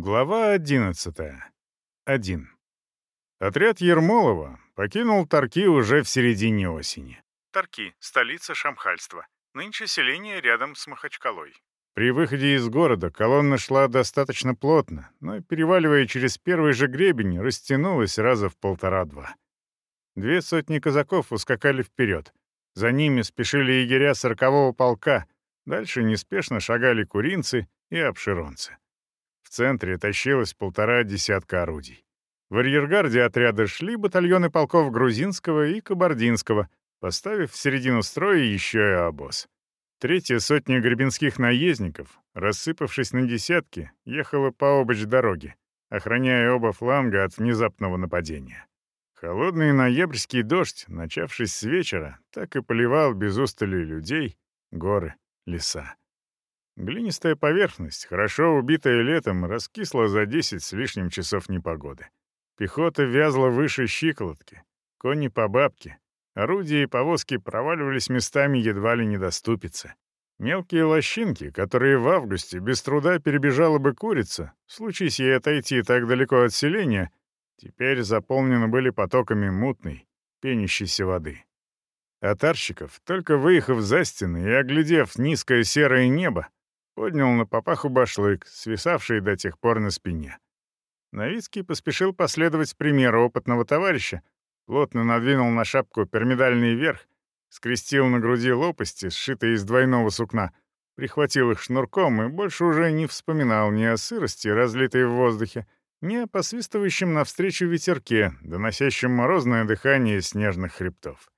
Глава 11. 1. Отряд Ермолова покинул Тарки уже в середине осени. Тарки — столица Шамхальства. Нынче селение рядом с Махачкалой. При выходе из города колонна шла достаточно плотно, но, переваливая через первый же гребень, растянулась раза в полтора-два. Две сотни казаков ускакали вперед. За ними спешили егеря сорокового полка, дальше неспешно шагали куринцы и обширонцы. В центре тащилось полтора десятка орудий. В арьергарде отряда шли батальоны полков Грузинского и Кабардинского, поставив в середину строя еще и обоз. Третья сотня гребенских наездников, рассыпавшись на десятки, ехала по обочь дороги, охраняя оба фланга от внезапного нападения. Холодный ноябрьский дождь, начавшись с вечера, так и поливал без устали людей, горы, леса. Глинистая поверхность, хорошо убитая летом, раскисла за 10 с лишним часов непогоды. Пехота вязла выше щиколотки, кони по бабке, орудия и повозки проваливались местами едва ли недоступиться. Мелкие лощинки, которые в августе без труда перебежала бы курица, случись ей отойти так далеко от селения, теперь заполнены были потоками мутной, пенящейся воды. Атарщиков, только выехав за стены и оглядев низкое серое небо, поднял на папаху башлык, свисавший до тех пор на спине. Новицкий поспешил последовать примеру опытного товарища, плотно надвинул на шапку пирамидальный верх, скрестил на груди лопасти, сшитые из двойного сукна, прихватил их шнурком и больше уже не вспоминал ни о сырости, разлитой в воздухе, ни о посвистывающем навстречу ветерке, доносящем морозное дыхание снежных хребтов.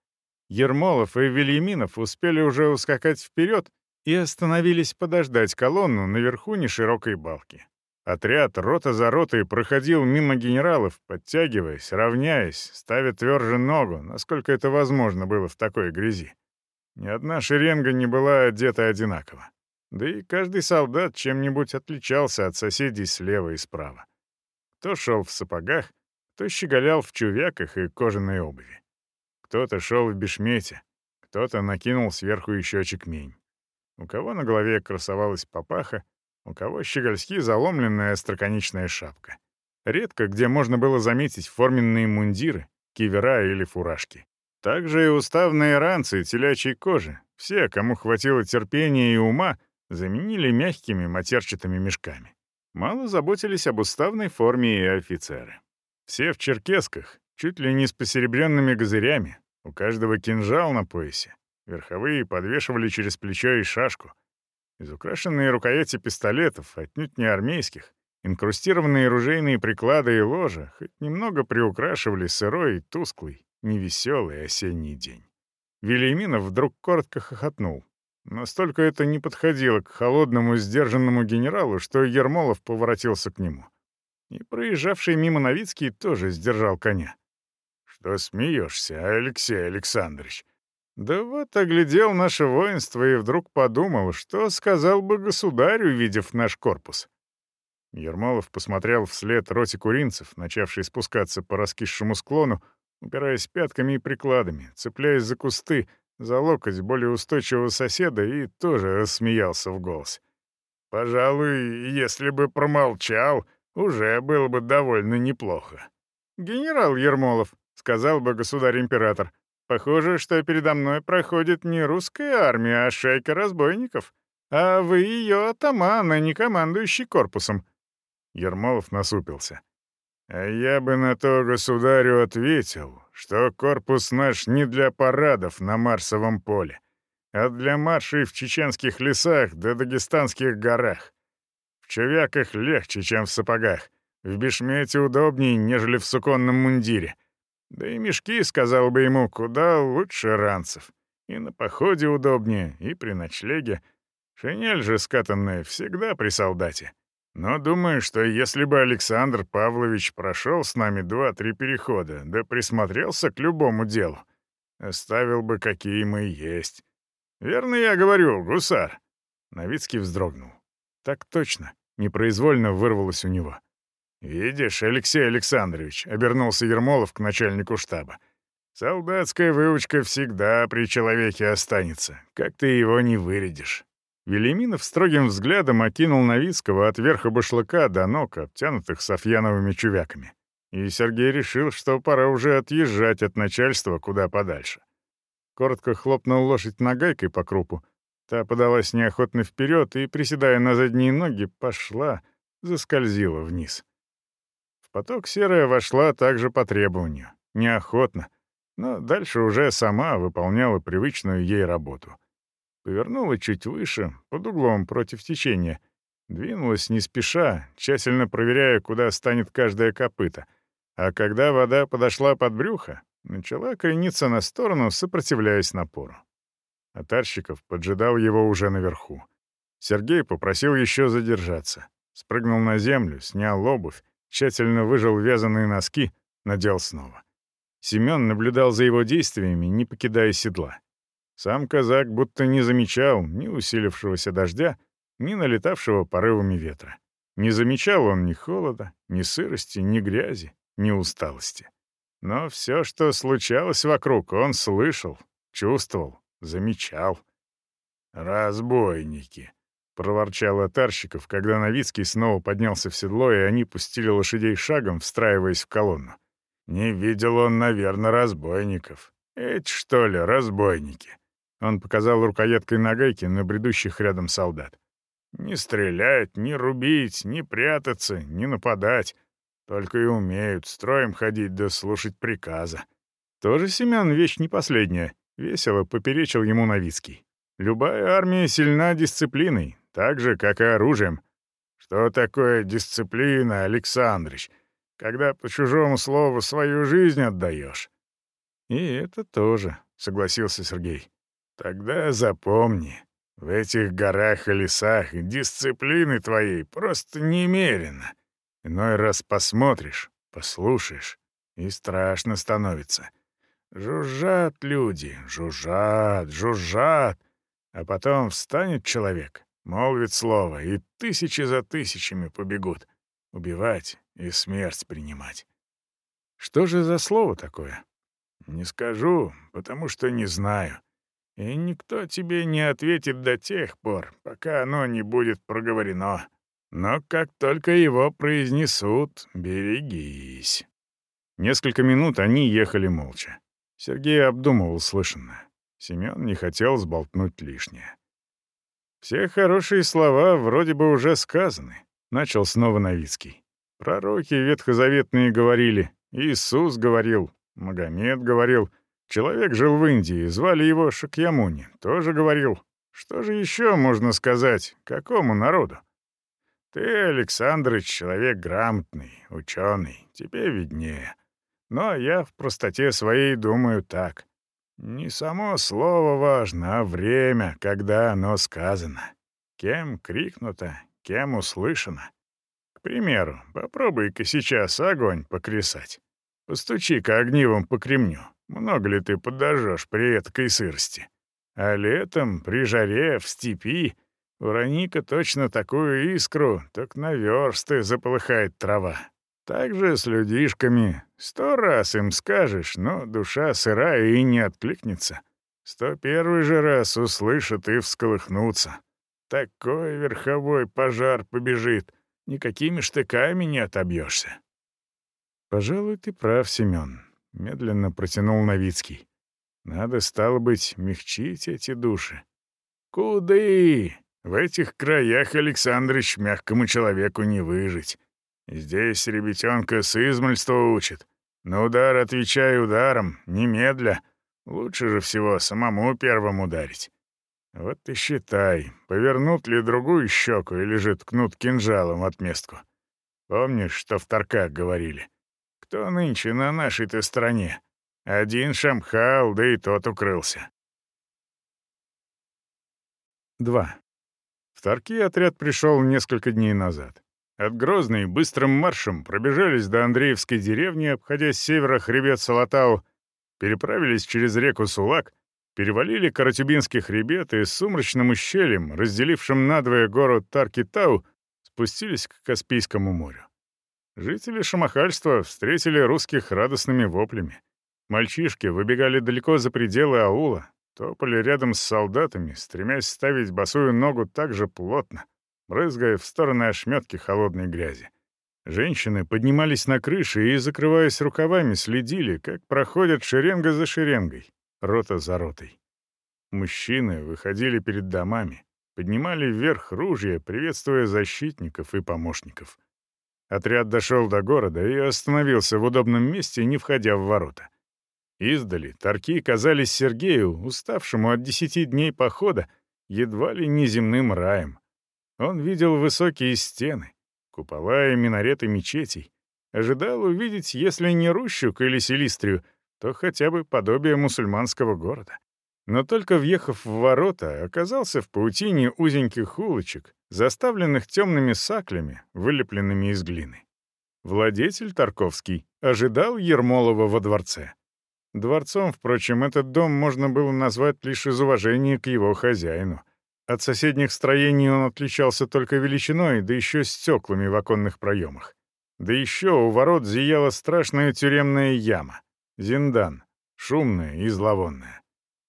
Ермолов и Вильяминов успели уже ускакать вперед, и остановились подождать колонну наверху неширокой балки. Отряд рота за ротой проходил мимо генералов, подтягиваясь, равняясь, ставя тверже ногу, насколько это возможно было в такой грязи. Ни одна шеренга не была одета одинаково. Да и каждый солдат чем-нибудь отличался от соседей слева и справа. Кто шел в сапогах, кто щеголял в чувяках и кожаной обуви. Кто-то шел в бешмете, кто-то накинул сверху еще чекмень. У кого на голове красовалась папаха, у кого щегольски заломленная остроконечная шапка. Редко где можно было заметить форменные мундиры, кивера или фуражки. Также и уставные ранцы телячьей кожи. Все, кому хватило терпения и ума, заменили мягкими матерчатыми мешками. Мало заботились об уставной форме и офицеры. Все в черкесках, чуть ли не с посеребренными газырями, у каждого кинжал на поясе, Верховые подвешивали через плечо и шашку. Изукрашенные рукояти пистолетов, отнюдь не армейских, инкрустированные ружейные приклады и ложа хоть немного приукрашивали сырой и тусклый, невеселый осенний день. Велиминов вдруг коротко хохотнул. Настолько это не подходило к холодному, сдержанному генералу, что Ермолов поворотился к нему. И проезжавший мимо Новицкий тоже сдержал коня. «Что смеешься, Алексей Александрович?» Да вот оглядел наше воинство и вдруг подумал, что сказал бы государь, увидев наш корпус. Ермолов посмотрел вслед роте куринцев, начавшей спускаться по раскисшему склону, упираясь пятками и прикладами, цепляясь за кусты, за локоть более устойчивого соседа и тоже рассмеялся в голос. «Пожалуй, если бы промолчал, уже было бы довольно неплохо». «Генерал Ермолов», — сказал бы государь-император, Похоже, что передо мной проходит не русская армия, а шайка разбойников. А вы ее атаман, а не командующий корпусом». Ермолов насупился. «А я бы на то государю ответил, что корпус наш не для парадов на Марсовом поле, а для маршей в чеченских лесах да дагестанских горах. В чувяках легче, чем в сапогах, в бешмете удобнее, нежели в суконном мундире. Да и мешки, сказал бы ему, куда лучше ранцев. И на походе удобнее, и при ночлеге. Шинель же скатанная всегда при солдате. Но думаю, что если бы Александр Павлович прошел с нами два-три перехода, да присмотрелся к любому делу, оставил бы, какие мы есть. Верно я говорю, гусар?» Новицкий вздрогнул. «Так точно», — непроизвольно вырвалось у него. «Видишь, Алексей Александрович», — обернулся Ермолов к начальнику штаба. «Солдатская выучка всегда при человеке останется, как ты его не вырядишь». Велиминов строгим взглядом окинул Новицкого от верха башлыка до ног, обтянутых софьяновыми чувяками. И Сергей решил, что пора уже отъезжать от начальства куда подальше. Коротко хлопнул лошадь нагайкой по крупу. Та подалась неохотно вперед и, приседая на задние ноги, пошла, заскользила вниз. Поток серая вошла также по требованию, неохотно, но дальше уже сама выполняла привычную ей работу. Повернула чуть выше, под углом против течения, двинулась не спеша, тщательно проверяя, куда станет каждое копыто, а когда вода подошла под брюхо, начала крениться на сторону, сопротивляясь напору. Атарщиков поджидал его уже наверху. Сергей попросил еще задержаться. Спрыгнул на землю, снял обувь, тщательно выжал вязаные носки, надел снова. Семен наблюдал за его действиями, не покидая седла. Сам казак будто не замечал ни усилившегося дождя, ни налетавшего порывами ветра. Не замечал он ни холода, ни сырости, ни грязи, ни усталости. Но все, что случалось вокруг, он слышал, чувствовал, замечал. «Разбойники!» — проворчал Атарщиков, когда Новицкий снова поднялся в седло, и они пустили лошадей шагом, встраиваясь в колонну. «Не видел он, наверное, разбойников. Эти, что ли, разбойники?» Он показал рукояткой нагайки на бредущих рядом солдат. «Не стрелять, не рубить, не прятаться, не нападать. Только и умеют строем ходить да слушать приказа». Тоже Семен вещь не последняя. Весело поперечил ему Новицкий. Любая армия сильна дисциплиной, так же, как и оружием. Что такое дисциплина, Александрыч, когда по чужому слову свою жизнь отдаешь? И это тоже, согласился Сергей. Тогда запомни, в этих горах и лесах дисциплины твоей просто немерено. Иной раз посмотришь, послушаешь, и страшно становится. Жужжат люди, жужжат, жужжат. А потом встанет человек, молвит слово, и тысячи за тысячами побегут. Убивать и смерть принимать. Что же за слово такое? Не скажу, потому что не знаю. И никто тебе не ответит до тех пор, пока оно не будет проговорено. Но как только его произнесут, берегись. Несколько минут они ехали молча. Сергей обдумывал слышанное. Семен не хотел сболтнуть лишнее. «Все хорошие слова вроде бы уже сказаны», — начал снова Новицкий. «Пророки ветхозаветные говорили, Иисус говорил, Магомед говорил, человек жил в Индии, звали его Шакьямуни, тоже говорил. Что же еще можно сказать, какому народу? Ты, Александрович, человек грамотный, ученый, тебе виднее. Но я в простоте своей думаю так. Не само слово важно, а время, когда оно сказано. Кем крикнуто, кем услышано. К примеру, попробуй-ка сейчас огонь покресать. Постучи-ка огнивом по кремню. Много ли ты подожжешь при этой сырости? А летом, при жаре, в степи, урони-ка точно такую искру, так на версты заполыхает трава. Так же с людишками. Сто раз им скажешь, но душа сырая и не откликнется. Сто первый же раз услышат и всколыхнутся. Такой верховой пожар побежит, никакими штыками не отобьешься. «Пожалуй, ты прав, Семен», — медленно протянул Новицкий. «Надо, стало быть, мягчить эти души». «Куды? В этих краях, Александрыч, мягкому человеку не выжить. Здесь ребятенка с измальства учит. На удар отвечай ударом, немедля. Лучше же всего самому первым ударить. Вот и считай, повернут ли другую щеку или же ткнут кинжалом отместку. Помнишь, что в Тарках говорили? Кто нынче на нашей-то стороне? Один шамхал, да и тот укрылся. 2. В Тарки отряд пришел несколько дней назад. От Грозной быстрым маршем пробежались до Андреевской деревни, обходя с севера хребет Салатау, переправились через реку Сулак, перевалили Каратюбинский хребет и с сумрачным ущельем, разделившим надвое город Таркитау, спустились к Каспийскому морю. Жители Шамахальства встретили русских радостными воплями. Мальчишки выбегали далеко за пределы аула, топали рядом с солдатами, стремясь ставить босую ногу так же плотно, брызгая в стороны ошметки холодной грязи. Женщины поднимались на крыши и, закрываясь рукавами, следили, как проходят шеренга за шеренгой, рота за ротой. Мужчины выходили перед домами, поднимали вверх ружья, приветствуя защитников и помощников. Отряд дошел до города и остановился в удобном месте, не входя в ворота. Издали торки казались Сергею, уставшему от десяти дней похода, едва ли не земным раем. Он видел высокие стены, купола и минареты мечетей, ожидал увидеть, если не Рущук или Селистрию, то хотя бы подобие мусульманского города. Но только въехав в ворота, оказался в паутине узеньких улочек, заставленных темными саклями, вылепленными из глины. Владетель Тарковский ожидал Ермолова во дворце. Дворцом, впрочем, этот дом можно было назвать лишь из уважения к его хозяину. От соседних строений он отличался только величиной, да еще стеклами в оконных проемах. Да еще у ворот зияла страшная тюремная яма — зиндан, шумная и зловонная.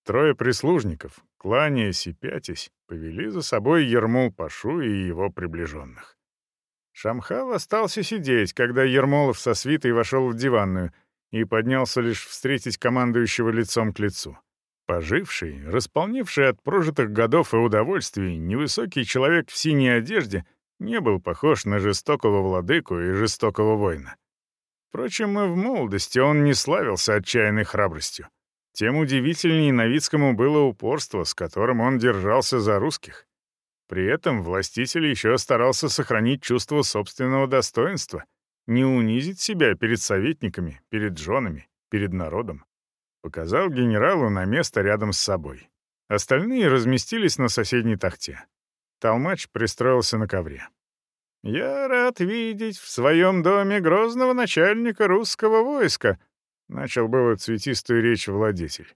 Трое прислужников, кланяясь и пятясь, повели за собой Ермол-Пашу и его приближенных. Шамхал остался сидеть, когда Ермолов со свитой вошел в диванную — и поднялся лишь встретить командующего лицом к лицу. Поживший, располневший от прожитых годов и удовольствий, невысокий человек в синей одежде не был похож на жестокого владыку и жестокого воина. Впрочем, и в молодости он не славился отчаянной храбростью. Тем удивительнее Новицкому было упорство, с которым он держался за русских. При этом властитель еще старался сохранить чувство собственного достоинства — не унизить себя перед советниками, перед женами, перед народом. Показал генералу на место рядом с собой. Остальные разместились на соседней тахте. Толмач пристроился на ковре. «Я рад видеть в своем доме грозного начальника русского войска», — начал было цветистую речь владетель.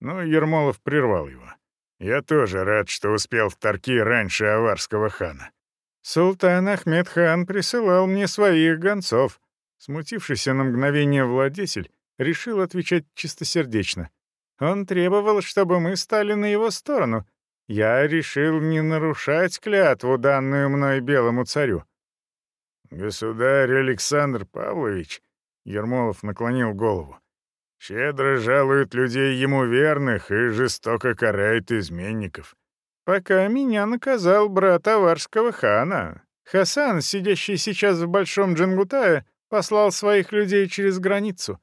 Но Ермолов прервал его. «Я тоже рад, что успел в Тарки раньше аварского хана. «Султан Ахмед хан присылал мне своих гонцов». Смутившийся на мгновение владетель решил отвечать чистосердечно. Он требовал, чтобы мы стали на его сторону. Я решил не нарушать клятву, данную мной белому царю. «Государь Александр Павлович», — Ермолов наклонил голову, — «щедро жалует людей ему верных и жестоко карает изменников пока меня наказал брат аварского хана. Хасан, сидящий сейчас в Большом Джангутае, послал своих людей через границу.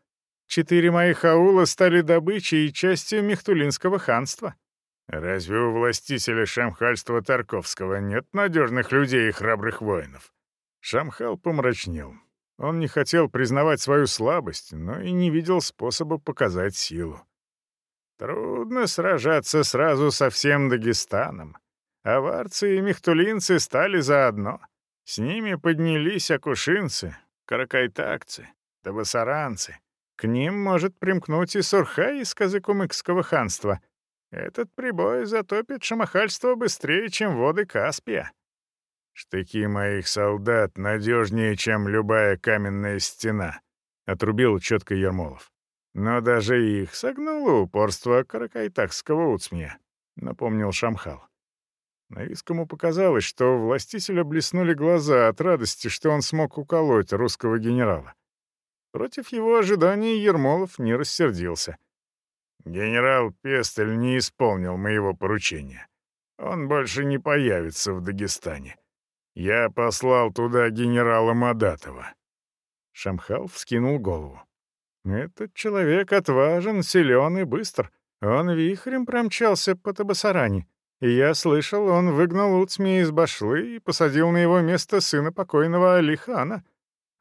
Четыре моих аула стали добычей и частью Мехтулинского ханства. Разве у властителя шамхальства Тарковского нет надежных людей и храбрых воинов? Шамхал помрачнел. Он не хотел признавать свою слабость, но и не видел способа показать силу. Трудно сражаться сразу со всем Дагестаном. Аварцы и мехтулинцы стали заодно. С ними поднялись акушинцы, каракайтакцы, табасаранцы. К ним может примкнуть и Сурхай из Казыкумыкского ханства. Этот прибой затопит шамахальство быстрее, чем воды Каспия. «Штыки моих солдат надежнее, чем любая каменная стена», — отрубил четко Ермолов. Но даже их согнуло упорство каракайтакского уцмия, напомнил Шамхал. Наискому показалось, что властителя блеснули глаза от радости, что он смог уколоть русского генерала. Против его ожиданий Ермолов не рассердился. «Генерал Пестель не исполнил моего поручения. Он больше не появится в Дагестане. Я послал туда генерала Мадатова». Шамхал вскинул голову. Этот человек отважен, силен и быстр. Он вихрем промчался по Табасаране. И я слышал, он выгнал Уцми из Башлы и посадил на его место сына покойного Алихана.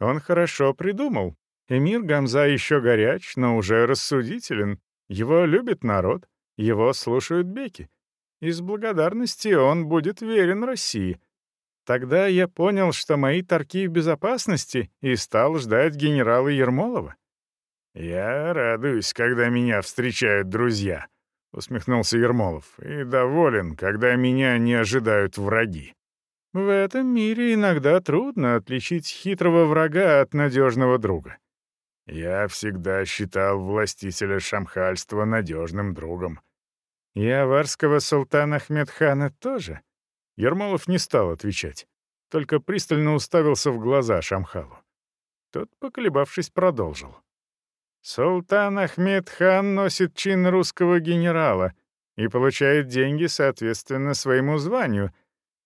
Он хорошо придумал. Эмир Гамза еще горяч, но уже рассудителен. Его любит народ, его слушают беки. Из благодарности он будет верен России. Тогда я понял, что мои торки в безопасности, и стал ждать генерала Ермолова. «Я радуюсь, когда меня встречают друзья», — усмехнулся Ермолов, «и доволен, когда меня не ожидают враги». «В этом мире иногда трудно отличить хитрого врага от надежного друга». «Я всегда считал властителя шамхальства надежным другом». «И аварского султана Ахмедхана тоже?» Ермолов не стал отвечать, только пристально уставился в глаза Шамхалу. Тот, поколебавшись, продолжил. «Султан Ахмед хан носит чин русского генерала и получает деньги соответственно своему званию,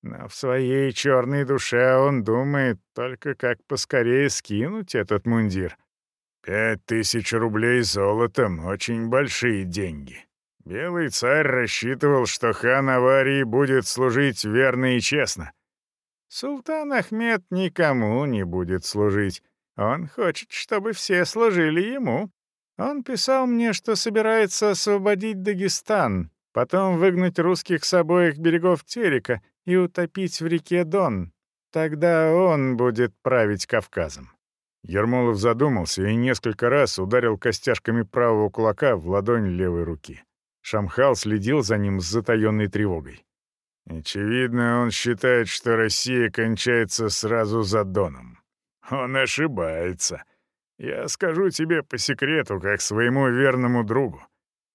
но в своей черной душе он думает только как поскорее скинуть этот мундир». «Пять тысяч рублей золотом — очень большие деньги», Белый царь рассчитывал, что хан аварии будет служить верно и честно. Султан Ахмед никому не будет служить. Он хочет, чтобы все служили ему. Он писал мне, что собирается освободить Дагестан, потом выгнать русских с обоих берегов Терека и утопить в реке Дон. Тогда он будет править Кавказом. Ермолов задумался и несколько раз ударил костяшками правого кулака в ладонь левой руки. Шамхал следил за ним с затаённой тревогой. Очевидно, он считает, что Россия кончается сразу за Доном. Он ошибается. Я скажу тебе по секрету, как своему верному другу.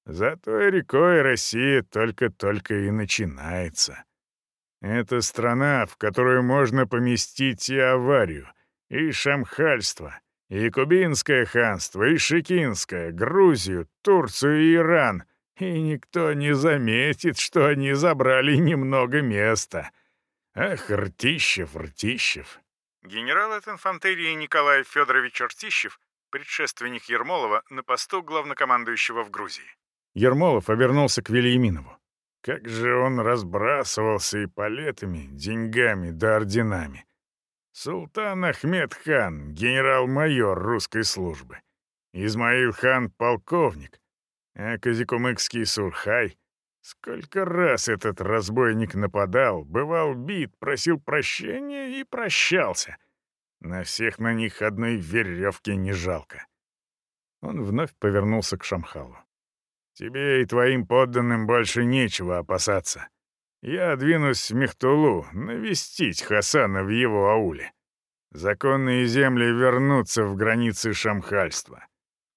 За той рекой Россия только-только и начинается. Это страна, в которую можно поместить и аварию, и шамхальство, и Кубинское ханство, и Шикинское, Грузию, Турцию и Иран — и никто не заметит, что они забрали немного места. Ах, Ртищев, Ртищев. Генерал от инфантерии Николай Федорович Ртищев, предшественник Ермолова на посту главнокомандующего в Грузии. Ермолов обернулся к Вильяминову. Как же он разбрасывался и палетами, деньгами да орденами. Султан Ахмед хан, генерал-майор русской службы. Измаил хан — полковник. А Казикумыкский Сурхай... Сколько раз этот разбойник нападал, бывал бит, просил прощения и прощался. На всех на них одной веревки не жалко. Он вновь повернулся к Шамхалу. «Тебе и твоим подданным больше нечего опасаться. Я двинусь в Мехтулу навестить Хасана в его ауле. Законные земли вернутся в границы шамхальства.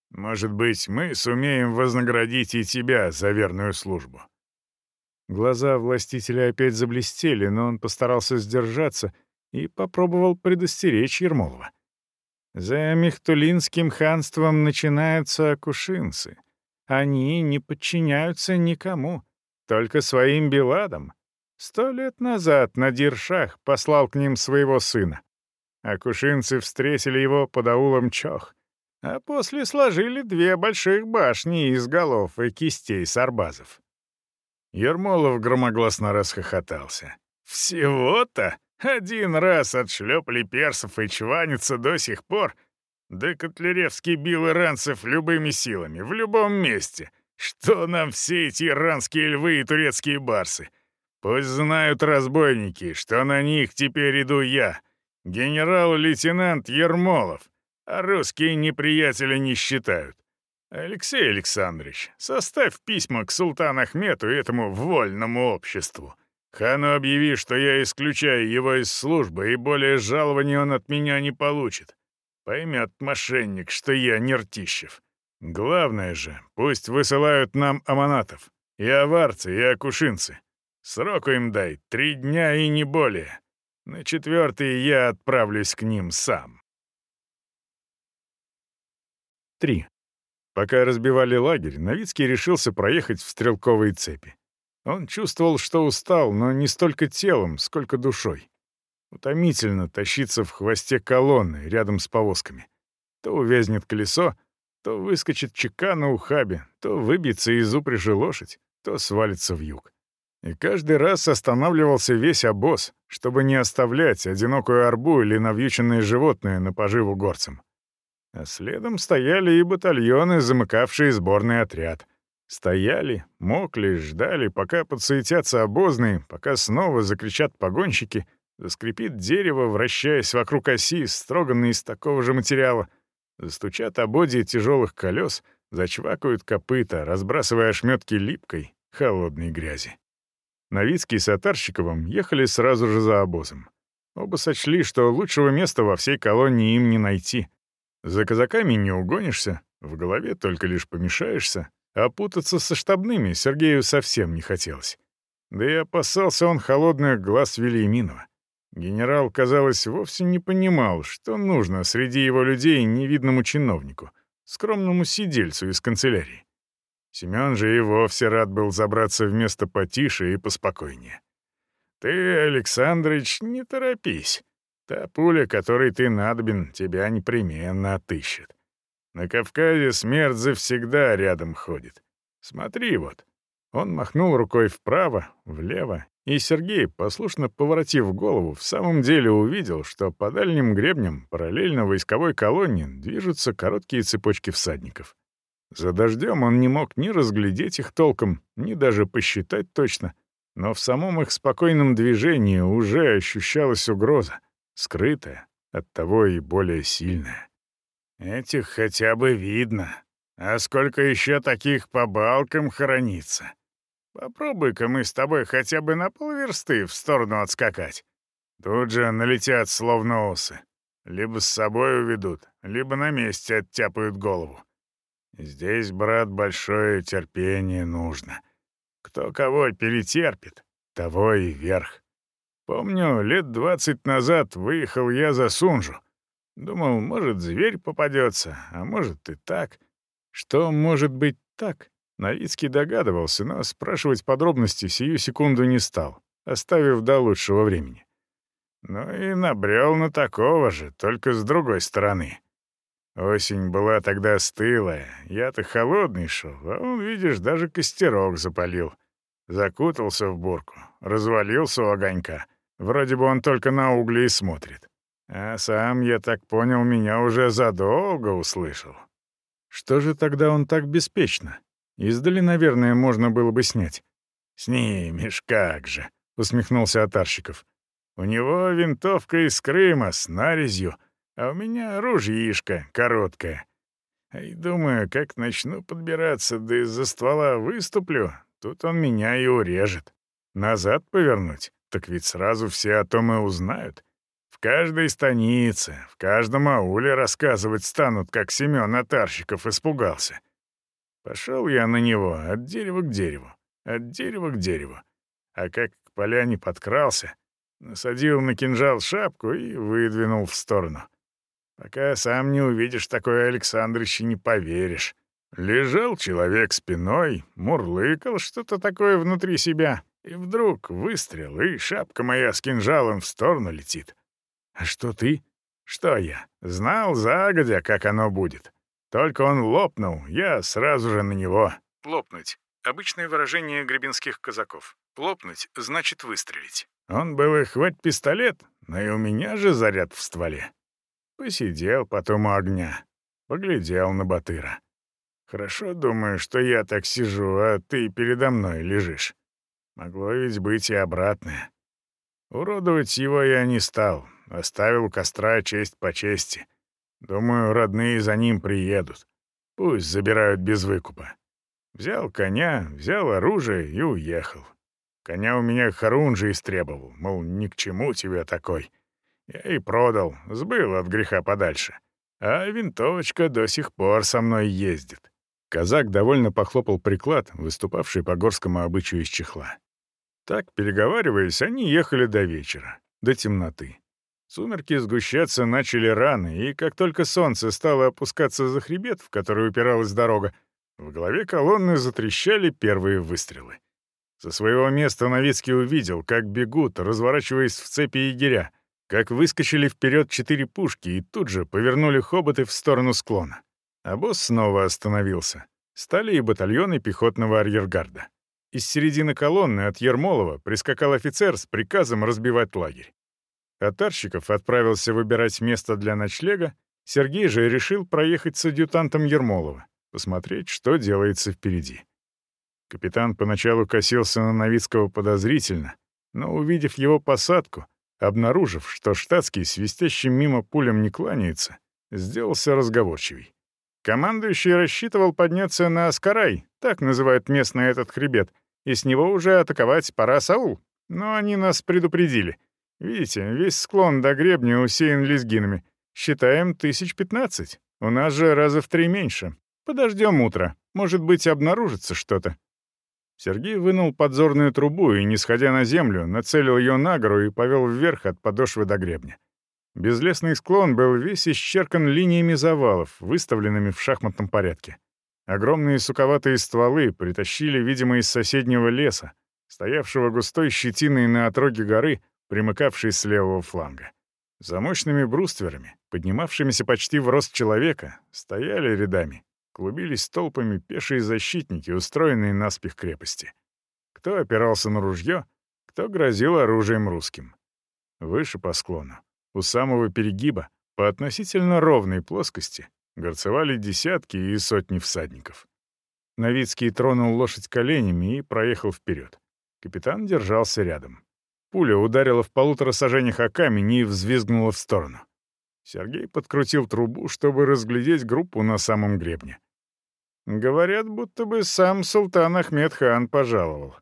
Может быть, мы сумеем вознаградить и тебя за верную службу». Глаза властителя опять заблестели, но он постарался сдержаться и попробовал предостеречь Ермолова. «За Мехтулинским ханством начинаются акушинцы. Они не подчиняются никому, только своим беладам. Сто лет назад Надир-Шах послал к ним своего сына. Акушинцы встретили его под аулом Чох, а после сложили две больших башни из голов и кистей сарбазов. Ермолов громогласно расхохотался. «Всего-то? Один раз отшлепали персов и чванится до сих пор. Да Котляревский бил иранцев любыми силами, в любом месте. Что нам все эти иранские львы и турецкие барсы? Пусть знают разбойники, что на них теперь иду я, генерал-лейтенант Ермолов» а русские неприятеля не считают. Алексей Александрович, составь письма к султану Ахмету этому вольному обществу. Хану объяви, что я исключаю его из службы, и более жалований он от меня не получит. Поймет мошенник, что я не Ртищев. Главное же, пусть высылают нам аманатов. И аварцы, и акушинцы. Сроку им дай, три дня и не более. На четвертый я отправлюсь к ним сам. 3. Пока разбивали лагерь, Новицкий решился проехать в стрелковые цепи. Он чувствовал, что устал, но не столько телом, сколько душой. Утомительно тащиться в хвосте колонны рядом с повозками. То увязнет колесо, то выскочит чека на ухабе, то выбьется из упряжи лошадь, то свалится в юг. И каждый раз останавливался весь обоз, чтобы не оставлять одинокую арбу или навьюченное животное на поживу горцам. А следом стояли и батальоны, замыкавшие сборный отряд. Стояли, мокли, ждали, пока подсуетятся обозные, пока снова закричат погонщики, заскрипит дерево, вращаясь вокруг оси, строганной из такого же материала, застучат ободья тяжелых колес, зачвакают копыта, разбрасывая ошметки липкой, холодной грязи. Новицкий с Атарщиковым ехали сразу же за обозом. Оба сочли, что лучшего места во всей колонии им не найти — за казаками не угонишься, в голове только лишь помешаешься, а путаться со штабными Сергею совсем не хотелось. Да и опасался он холодных глаз Вильяминова. Генерал, казалось, вовсе не понимал, что нужно среди его людей невидному чиновнику, скромному сидельцу из канцелярии. Семен же и вовсе рад был забраться в место потише и поспокойнее. «Ты, Александрыч, не торопись. Та пуля, которой ты надобен, тебя непременно отыщет. На Кавказе смерть завсегда рядом ходит. Смотри вот». Он махнул рукой вправо, влево, и Сергей, послушно поворотив голову, в самом деле увидел, что по дальним гребням, параллельно войсковой колонне, движутся короткие цепочки всадников. За дождем он не мог ни разглядеть их толком, ни даже посчитать точно, но в самом их спокойном движении уже ощущалась угроза, скрытая, оттого и более сильная. «Этих хотя бы видно. А сколько еще таких по балкам хранится? Попробуй-ка мы с тобой хотя бы на полверсты в сторону отскакать. Тут же налетят словно осы. Либо с собой уведут, либо на месте оттяпают голову. Здесь, брат, большое терпение нужно. Кто кого перетерпит, того и вверх. Помню, лет двадцать назад выехал я за Сунжу. Думал, может, зверь попадется, а может и так. Что может быть так? Новицкий догадывался, но спрашивать подробности сию секунду не стал, оставив до лучшего времени. Ну и набрел на такого же, только с другой стороны. Осень была тогда стылая, я-то холодный шел, а он, видишь, даже костерок запалил. Закутался в бурку, развалился у огонька. Вроде бы он только на угли и смотрит. А сам, я так понял, меня уже задолго услышал. Что же тогда он так беспечно? Издали, наверное, можно было бы снять. «Снимешь, как же!» — усмехнулся Атарщиков. «У него винтовка из Крыма с нарезью — а у меня ружьишко короткое. И думаю, как начну подбираться, да из-за ствола выступлю, тут он меня и урежет. Назад повернуть, так ведь сразу все о том и узнают. В каждой станице, в каждом ауле рассказывать станут, как Семен Атарщиков испугался. Пошел я на него от дерева к дереву, от дерева к дереву. А как к поляне подкрался, насадил на кинжал шапку и выдвинул в сторону. Пока сам не увидишь такое, Александрыч, и не поверишь. Лежал человек спиной, мурлыкал что-то такое внутри себя, и вдруг выстрел, и шапка моя с кинжалом в сторону летит. А что ты? Что я? Знал загодя, как оно будет. Только он лопнул, я сразу же на него. Лопнуть. Обычное выражение гребенских казаков. Лопнуть значит выстрелить. Он был и хвать пистолет, но и у меня же заряд в стволе. Посидел потом у огня, поглядел на Батыра. Хорошо думаю, что я так сижу, а ты передо мной лежишь. Могло ведь быть и обратное. Уродовать его я не стал, оставил у костра честь по чести. Думаю, родные за ним приедут. Пусть забирают без выкупа. Взял коня, взял оружие и уехал. Коня у меня Харунжи истребовал, мол, ни к чему тебе такой. Я и продал, сбыл от греха подальше. А винтовочка до сих пор со мной ездит». Казак довольно похлопал приклад, выступавший по горскому обычаю из чехла. Так, переговариваясь, они ехали до вечера, до темноты. Сумерки сгущаться начали рано, и как только солнце стало опускаться за хребет, в который упиралась дорога, в голове колонны затрещали первые выстрелы. Со своего места Новицкий увидел, как бегут, разворачиваясь в цепи егеря, как выскочили вперед четыре пушки и тут же повернули хоботы в сторону склона. А босс снова остановился. Стали и батальоны пехотного арьергарда. Из середины колонны от Ермолова прискакал офицер с приказом разбивать лагерь. Татарщиков отправился выбирать место для ночлега, Сергей же решил проехать с адъютантом Ермолова, посмотреть, что делается впереди. Капитан поначалу косился на Новицкого подозрительно, но, увидев его посадку, Обнаружив, что штатский свистящим мимо пулем не кланяется, сделался разговорчивей. Командующий рассчитывал подняться на Аскарай, так называют местный этот хребет, и с него уже атаковать пора Саул. Но они нас предупредили. Видите, весь склон до гребня усеян лезгинами. Считаем тысяч пятнадцать. У нас же раза в три меньше. Подождем утро. Может быть, обнаружится что-то». Сергей вынул подзорную трубу и, не сходя на землю, нацелил ее на гору и повел вверх от подошвы до гребня. Безлесный склон был весь исчеркан линиями завалов, выставленными в шахматном порядке. Огромные суковатые стволы притащили, видимо, из соседнего леса, стоявшего густой щетиной на отроге горы, примыкавшей с левого фланга. За мощными брустверами, поднимавшимися почти в рост человека, стояли рядами, клубились толпами пешие защитники, устроенные наспех крепости. Кто опирался на ружье, кто грозил оружием русским. Выше по склону, у самого перегиба, по относительно ровной плоскости, горцевали десятки и сотни всадников. Новицкий тронул лошадь коленями и проехал вперед. Капитан держался рядом. Пуля ударила в полутора сажениях о камень и взвизгнула в сторону. Сергей подкрутил трубу, чтобы разглядеть группу на самом гребне. Говорят, будто бы сам султан Ахмед хан пожаловал.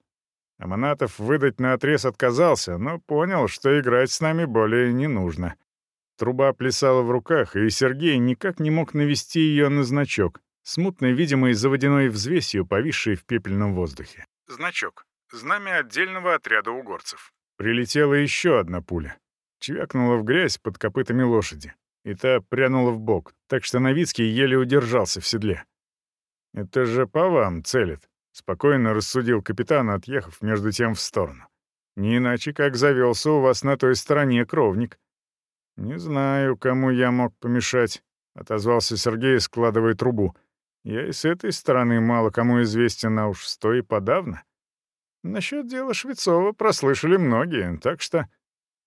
Аманатов выдать на отрез отказался, но понял, что играть с нами более не нужно. Труба плясала в руках, и Сергей никак не мог навести ее на значок, смутно видимый за водяной взвесью, повисшей в пепельном воздухе. Значок. Знамя отдельного отряда угорцев. Прилетела еще одна пуля. Чвякнула в грязь под копытами лошади, и та прянула в бок, так что Новицкий еле удержался в седле. «Это же по вам целит», — спокойно рассудил капитан, отъехав между тем в сторону. «Не иначе, как завелся у вас на той стороне кровник». «Не знаю, кому я мог помешать», — отозвался Сергей, складывая трубу. «Я и с этой стороны мало кому известен, а уж сто подавно. Насчет дела Швецова прослышали многие, так что...»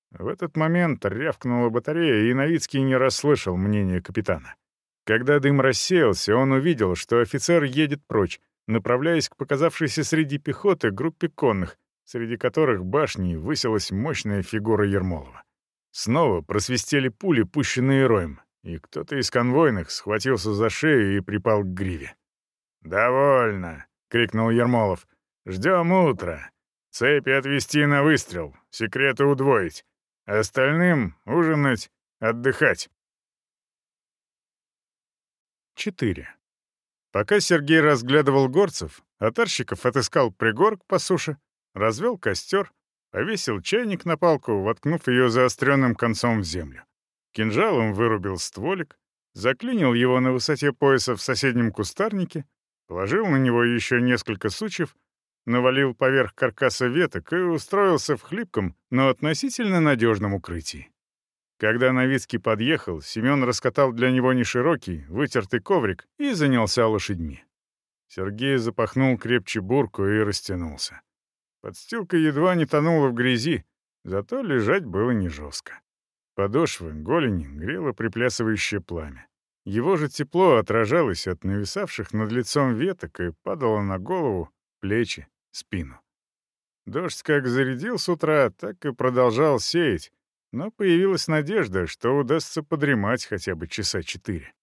В этот момент рявкнула батарея, и Новицкий не расслышал мнения капитана. Когда дым рассеялся, он увидел, что офицер едет прочь, направляясь к показавшейся среди пехоты группе конных, среди которых башней высилась мощная фигура Ермолова. Снова просвистели пули, пущенные роем, и кто-то из конвойных схватился за шею и припал к гриве. «Довольно!» — крикнул Ермолов. «Ждем утра. Цепи отвести на выстрел, секреты удвоить. Остальным — ужинать, отдыхать». 4. Пока Сергей разглядывал горцев, Атарщиков отыскал пригорк по суше, развел костер, повесил чайник на палку, воткнув ее заостренным концом в землю. Кинжалом вырубил стволик, заклинил его на высоте пояса в соседнем кустарнике, положил на него еще несколько сучьев, навалил поверх каркаса веток и устроился в хлипком, но относительно надежном укрытии. Когда Новицкий подъехал, Семен раскатал для него неширокий, вытертый коврик и занялся лошадьми. Сергей запахнул крепче бурку и растянулся. Подстилка едва не тонула в грязи, зато лежать было не жестко. Подошвы, голени грело приплясывающее пламя. Его же тепло отражалось от нависавших над лицом веток и падало на голову, плечи, спину. Дождь как зарядил с утра, так и продолжал сеять, но появилась надежда, что удастся подремать хотя бы часа четыре.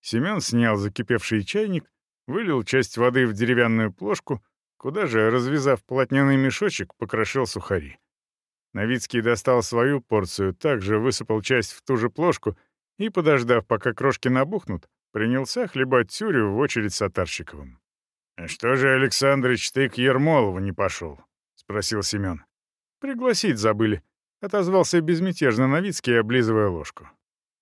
Семен снял закипевший чайник, вылил часть воды в деревянную плошку, куда же, развязав полотняный мешочек, покрошил сухари. Новицкий достал свою порцию, также высыпал часть в ту же плошку и, подождав, пока крошки набухнут, принялся хлебать тюрю в очередь с Атарщиковым. «А что же, Александрыч, ты к Ермолову не пошел?» — спросил Семен. «Пригласить забыли», отозвался безмятежно Новицкий, облизывая ложку.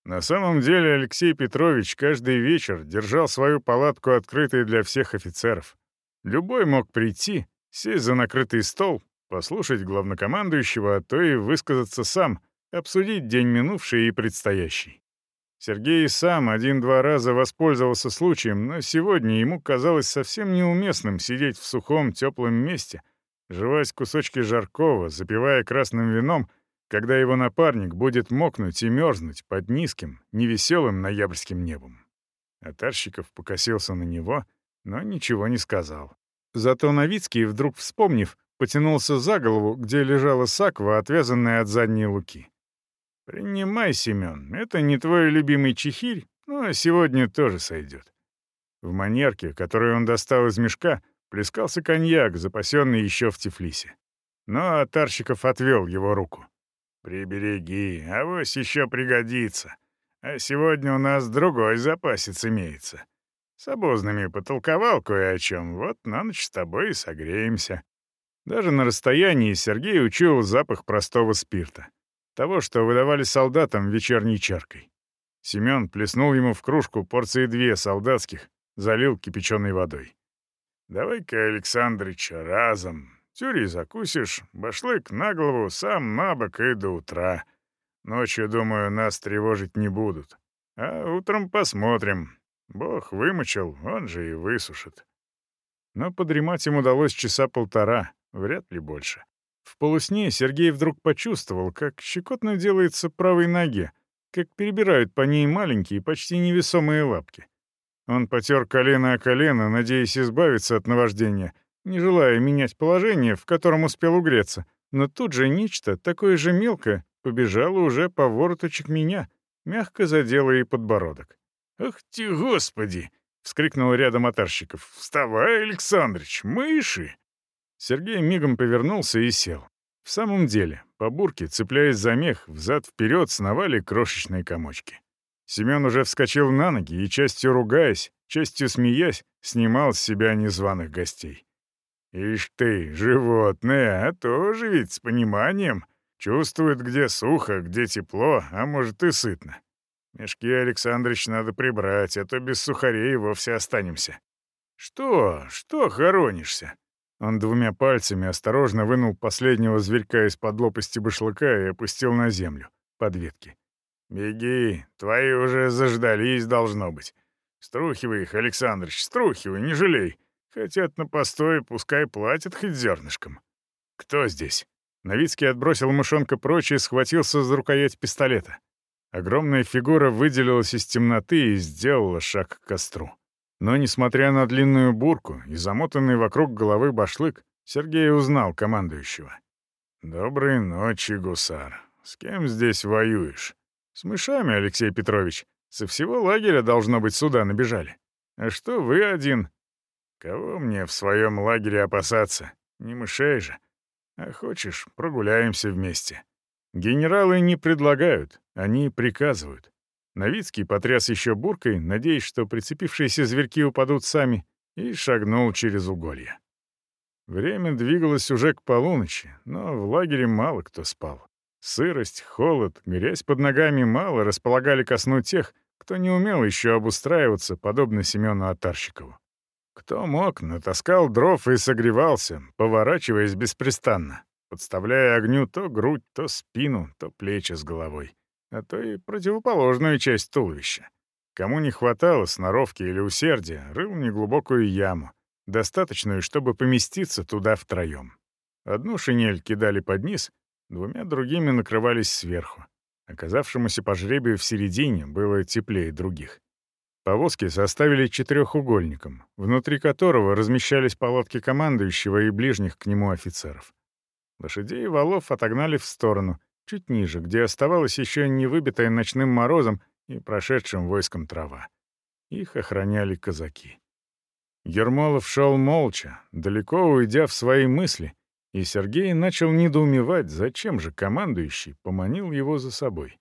На самом деле Алексей Петрович каждый вечер держал свою палатку открытой для всех офицеров. Любой мог прийти, сесть за накрытый стол, послушать главнокомандующего, а то и высказаться сам, обсудить день минувший и предстоящий. Сергей сам один-два раза воспользовался случаем, но сегодня ему казалось совсем неуместным сидеть в сухом, теплом месте, жевать кусочки жаркого, запивая красным вином — когда его напарник будет мокнуть и мерзнуть под низким, невеселым ноябрьским небом. Атарщиков покосился на него, но ничего не сказал. Зато Новицкий, вдруг вспомнив, потянулся за голову, где лежала саква, отвязанная от задней луки. «Принимай, Семен, это не твой любимый чехирь, но сегодня тоже сойдет». В манерке, которую он достал из мешка, плескался коньяк, запасенный еще в Тифлисе. Но Атарщиков отвел его руку. «Прибереги, авось еще пригодится. А сегодня у нас другой запасец имеется. С обознами потолковал кое о чем, вот на ночь с тобой и согреемся. Даже на расстоянии Сергей учуял запах простого спирта. Того, что выдавали солдатам вечерней чаркой. Семен плеснул ему в кружку порции две солдатских, залил кипяченой водой. «Давай-ка, Александрыч, разом. Тюри закусишь, башлык на голову, сам на бок и до утра. Ночью, думаю, нас тревожить не будут. А утром посмотрим. Бог вымочил, он же и высушит». Но подремать им удалось часа полтора, вряд ли больше. В полусне Сергей вдруг почувствовал, как щекотно делается правой ноге, как перебирают по ней маленькие, почти невесомые лапки. Он потер колено о колено, надеясь избавиться от наваждения, не желая менять положение, в котором успел угреться. Но тут же нечто, такое же мелкое, побежало уже по вороточек меня, мягко задело и подбородок. «Ах ты, господи!» — вскрикнул рядом Атарщиков. «Вставай, Александрыч, мыши!» Сергей мигом повернулся и сел. В самом деле, по бурке, цепляясь за мех, взад-вперед сновали крошечные комочки. Семен уже вскочил на ноги и, частью ругаясь, частью смеясь, снимал с себя незваных гостей. «Ишь ты, животное, а тоже ведь с пониманием. Чувствует, где сухо, где тепло, а может и сытно. Мешки, Александрыч, надо прибрать, а то без сухарей вовсе останемся». «Что? Что хоронишься?» Он двумя пальцами осторожно вынул последнего зверька из-под лопасти башлыка и опустил на землю, под ветки. «Беги, твои уже заждались, должно быть. Струхивай их, Александрыч, струхивай, не жалей. Хотят на постой, пускай платят хоть зернышком». «Кто здесь?» Новицкий отбросил мышонка прочь и схватился за рукоять пистолета. Огромная фигура выделилась из темноты и сделала шаг к костру. Но, несмотря на длинную бурку и замотанный вокруг головы башлык, Сергей узнал командующего. «Доброй ночи, гусар. С кем здесь воюешь?» «С мышами, Алексей Петрович. Со всего лагеря, должно быть, сюда набежали. А что вы один?» «Кого мне в своем лагере опасаться? Не мышей же. А хочешь, прогуляемся вместе?» Генералы не предлагают, они приказывают. Новицкий потряс еще буркой, надеясь, что прицепившиеся зверьки упадут сами, и шагнул через уголье. Время двигалось уже к полуночи, но в лагере мало кто спал. Сырость, холод, грязь под ногами мало располагали ко сну тех, кто не умел еще обустраиваться, подобно Семену Атарщикову. Кто мог, натаскал дров и согревался, поворачиваясь беспрестанно, подставляя огню то грудь, то спину, то плечи с головой а то и противоположную часть туловища. Кому не хватало сноровки или усердия, рыл неглубокую яму, достаточную, чтобы поместиться туда втроем. Одну шинель кидали под низ, двумя другими накрывались сверху. Оказавшемуся по жребию в середине было теплее других. Повозки составили четырехугольником, внутри которого размещались палатки командующего и ближних к нему офицеров. Лошадей и валов отогнали в сторону — чуть ниже, где оставалась еще не выбитая ночным морозом и прошедшим войском трава. Их охраняли казаки. Ермолов шел молча, далеко уйдя в свои мысли, и Сергей начал недоумевать, зачем же командующий поманил его за собой.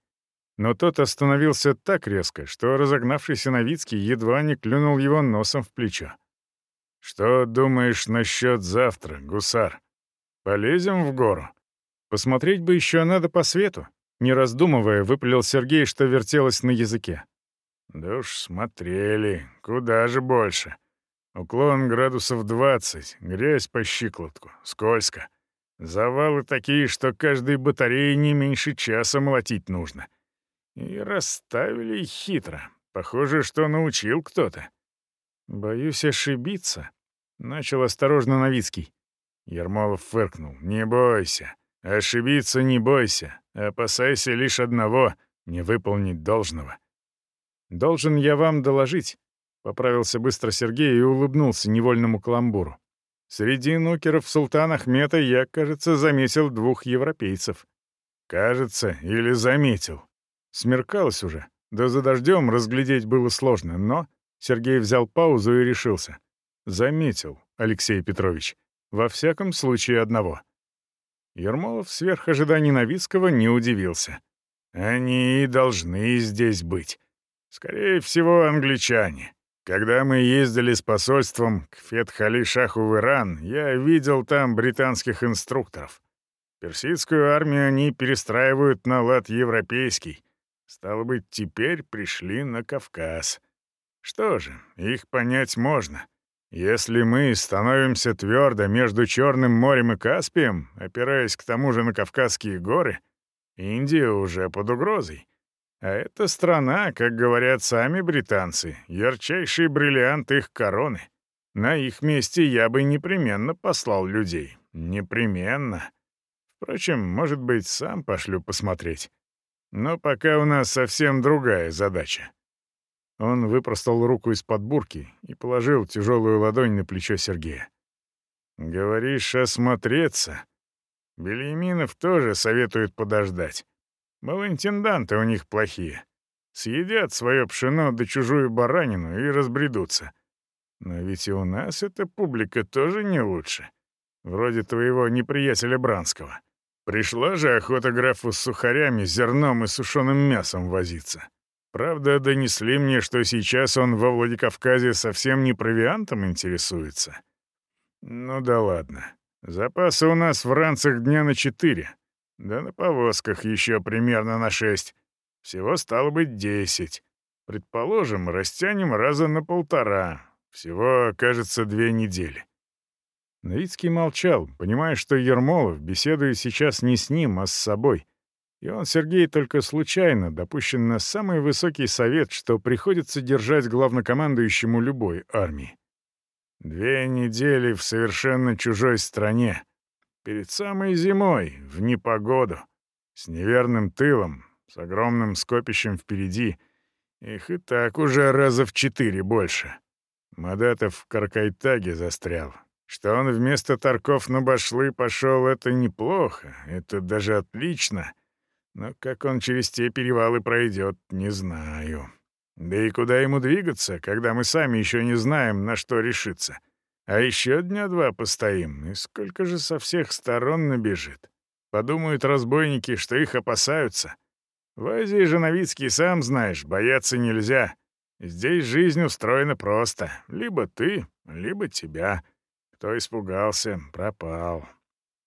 Но тот остановился так резко, что разогнавшийся Новицкий едва не клюнул его носом в плечо. «Что думаешь насчет завтра, гусар? Полезем в гору?» Посмотреть бы еще надо по свету. Не раздумывая, выпалил Сергей, что вертелось на языке. Да уж смотрели, куда же больше. Уклон градусов 20, грязь по щиколотку, скользко. Завалы такие, что каждой батареи не меньше часа молотить нужно. И расставили хитро. Похоже, что научил кто-то. «Боюсь ошибиться», — начал осторожно Новицкий. Ермолов фыркнул. «Не бойся. Ошибиться не бойся, опасайся лишь одного — не выполнить должного. «Должен я вам доложить», — поправился быстро Сергей и улыбнулся невольному каламбуру. «Среди нукеров султана Ахмета я, кажется, заметил двух европейцев». «Кажется, или заметил?» Смеркалось уже. Да за дождем разглядеть было сложно, но... Сергей взял паузу и решился. «Заметил, Алексей Петрович. Во всяком случае одного». Ермолов сверх ожиданий Новицкого не удивился. «Они и должны здесь быть. Скорее всего, англичане. Когда мы ездили с посольством к Фетхали Шаху в Иран, я видел там британских инструкторов. Персидскую армию они перестраивают на лад европейский. Стало быть, теперь пришли на Кавказ. Что же, их понять можно. Если мы становимся твердо между Черным морем и Каспием, опираясь к тому же на Кавказские горы, Индия уже под угрозой. А эта страна, как говорят сами британцы, ярчайший бриллиант их короны. На их месте я бы непременно послал людей. Непременно. Впрочем, может быть, сам пошлю посмотреть. Но пока у нас совсем другая задача. Он выпростал руку из-под бурки и положил тяжелую ладонь на плечо Сергея. «Говоришь, осмотреться?» Бельяминов тоже советует подождать. Мол, у них плохие. Съедят свое пшено да чужую баранину и разбредутся. Но ведь и у нас эта публика тоже не лучше. Вроде твоего неприятеля Бранского. Пришла же охота графу с сухарями, зерном и сушеным мясом возиться. Правда, донесли мне, что сейчас он во Владикавказе совсем не провиантом интересуется. Ну да ладно. Запасы у нас в ранцах дня на четыре. Да на повозках еще примерно на шесть. Всего стало быть десять. Предположим, растянем раза на полтора. Всего, кажется, две недели. Новицкий молчал, понимая, что Ермолов беседует сейчас не с ним, а с собой. И он, Сергей, только случайно допущен на самый высокий совет, что приходится держать главнокомандующему любой армии. Две недели в совершенно чужой стране. Перед самой зимой, в непогоду, с неверным тылом, с огромным скопищем впереди. Их и так уже раза в четыре больше. Мадатов в Каркайтаге застрял. Что он вместо Тарков на башлы пошел, это неплохо, это даже отлично. Но как он через те перевалы пройдет, не знаю. Да и куда ему двигаться, когда мы сами еще не знаем, на что решиться. А еще дня два постоим, и сколько же со всех сторон набежит. Подумают разбойники, что их опасаются. В Азии же Новицкий сам знаешь, бояться нельзя. Здесь жизнь устроена просто. Либо ты, либо тебя. Кто испугался, пропал.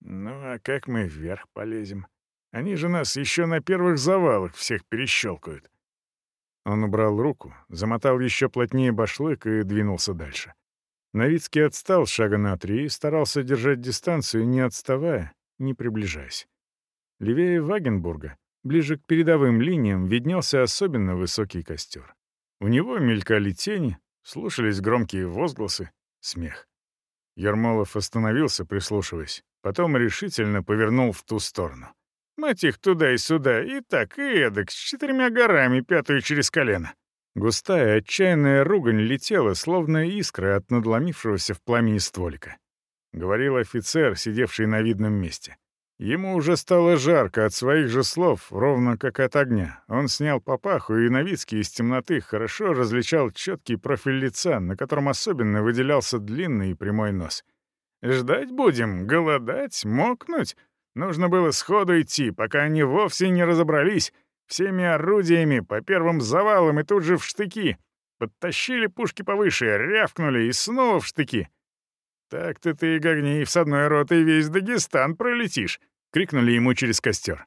Ну а как мы вверх полезем? Они же нас еще на первых завалах всех перещелкают. Он убрал руку, замотал еще плотнее башлык и двинулся дальше. Новицкий отстал шага на три и старался держать дистанцию, не отставая, не приближаясь. Левее Вагенбурга, ближе к передовым линиям, виднелся особенно высокий костер. У него мелькали тени, слушались громкие возгласы, смех. Ермолов остановился, прислушиваясь, потом решительно повернул в ту сторону. «Мать их туда и сюда, и так, и эдак, с четырьмя горами, пятую через колено». Густая, отчаянная ругань летела, словно искра от надломившегося в пламени стволика. Говорил офицер, сидевший на видном месте. Ему уже стало жарко от своих же слов, ровно как от огня. Он снял папаху, и Новицкий из темноты хорошо различал четкий профиль лица, на котором особенно выделялся длинный и прямой нос. «Ждать будем? Голодать? Мокнуть?» Нужно было сходу идти, пока они вовсе не разобрались, Всеми орудиями, по первым завалам и тут же в штыки. Подтащили пушки повыше, рявкнули и снова в штыки. «Так-то ты, Гогнеев, с одной ротой весь Дагестан пролетишь!» — крикнули ему через костер.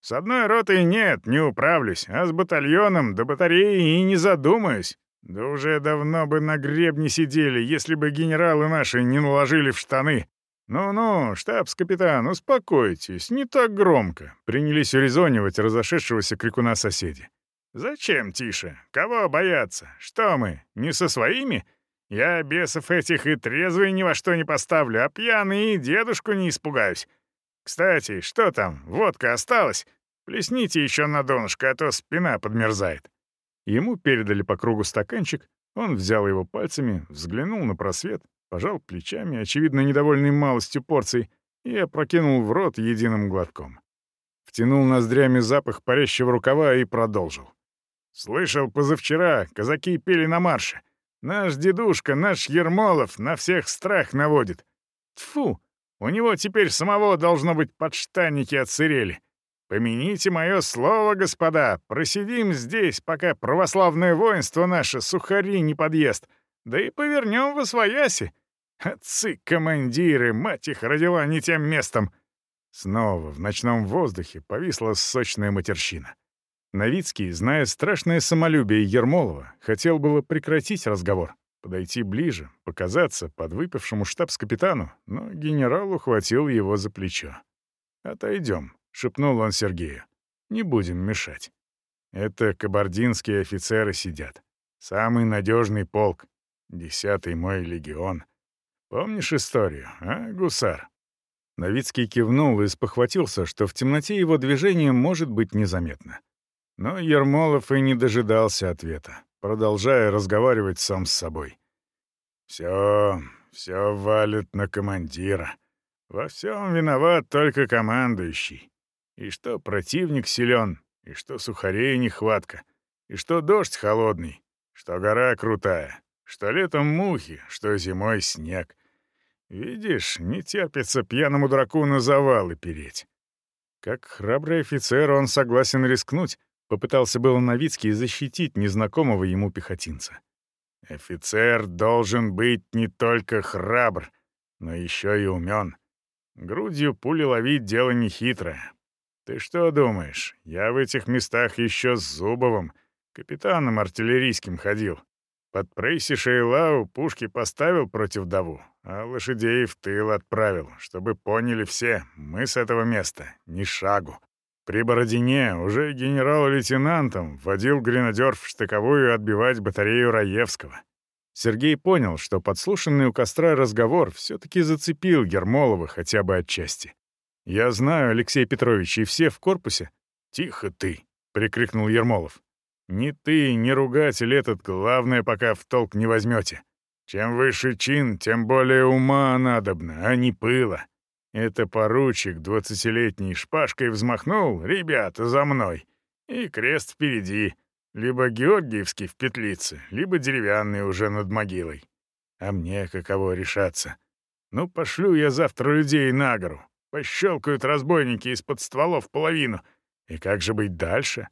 «С одной ротой нет, не управлюсь, а с батальоном до батареи и не задумаюсь. Да уже давно бы на гребне сидели, если бы генералы наши не наложили в штаны. «Ну-ну, штабс-капитан, успокойтесь, не так громко», — принялись урезонивать разошедшегося крикуна соседи. «Зачем тише? Кого бояться? Что мы, не со своими? Я бесов этих и трезвый ни во что не поставлю, а пьяный и дедушку не испугаюсь. Кстати, что там, водка осталась? Плесните еще на донышко, а то спина подмерзает». Ему передали по кругу стаканчик, он взял его пальцами, взглянул на просвет, пожал плечами, очевидно, недовольный малостью порций, и опрокинул в рот единым глотком. Втянул ноздрями запах парящего рукава и продолжил. «Слышал, позавчера казаки пели на марше. Наш дедушка, наш Ермолов на всех страх наводит. Тфу, у него теперь самого должно быть подштанники отсырели. Помяните мое слово, господа, просидим здесь, пока православное воинство наше сухари не подъест, Да и повернем в освояси. Отцы-командиры, мать их, родила не тем местом. Снова в ночном воздухе повисла сочная матерщина. Новицкий, зная страшное самолюбие Ермолова, хотел было прекратить разговор, подойти ближе, показаться подвыпившему штабс-капитану, но генерал ухватил его за плечо. «Отойдем», — шепнул он Сергею. «Не будем мешать. Это кабардинские офицеры сидят. Самый надежный полк. Десятый мой легион. Помнишь историю, а, гусар?» Новицкий кивнул и спохватился, что в темноте его движение может быть незаметно. Но Ермолов и не дожидался ответа, продолжая разговаривать сам с собой. «Все, все валит на командира. Во всем виноват только командующий. И что противник силен, и что сухарей нехватка, и что дождь холодный, что гора крутая, что летом мухи, что зимой снег. Видишь, не терпится пьяному дураку на завалы переть. Как храбрый офицер он согласен рискнуть, попытался был Новицкий защитить незнакомого ему пехотинца. Офицер должен быть не только храбр, но еще и умен. Грудью пули ловить дело нехитрое. Ты что думаешь, я в этих местах еще с Зубовым, капитаном артиллерийским ходил. Под Прейси Шейлау пушки поставил против Даву, а лошадей в тыл отправил, чтобы поняли все, мы с этого места ни шагу. При Бородине уже генерал-лейтенантом вводил гренадер в штыковую отбивать батарею Раевского. Сергей понял, что подслушанный у костра разговор все-таки зацепил Гермолова хотя бы отчасти. «Я знаю, Алексей Петрович, и все в корпусе». «Тихо ты!» — прикрикнул Ермолов. Ни ты, ни ругатель этот, главное, пока в толк не возьмете. Чем выше чин, тем более ума надобно, а не пыла. Это поручик двадцатилетний шпажкой взмахнул, ребята, за мной. И крест впереди. Либо Георгиевский в петлице, либо деревянный уже над могилой. А мне каково решаться? Ну, пошлю я завтра людей на гору. Пощелкают разбойники из-под стволов половину. И как же быть дальше?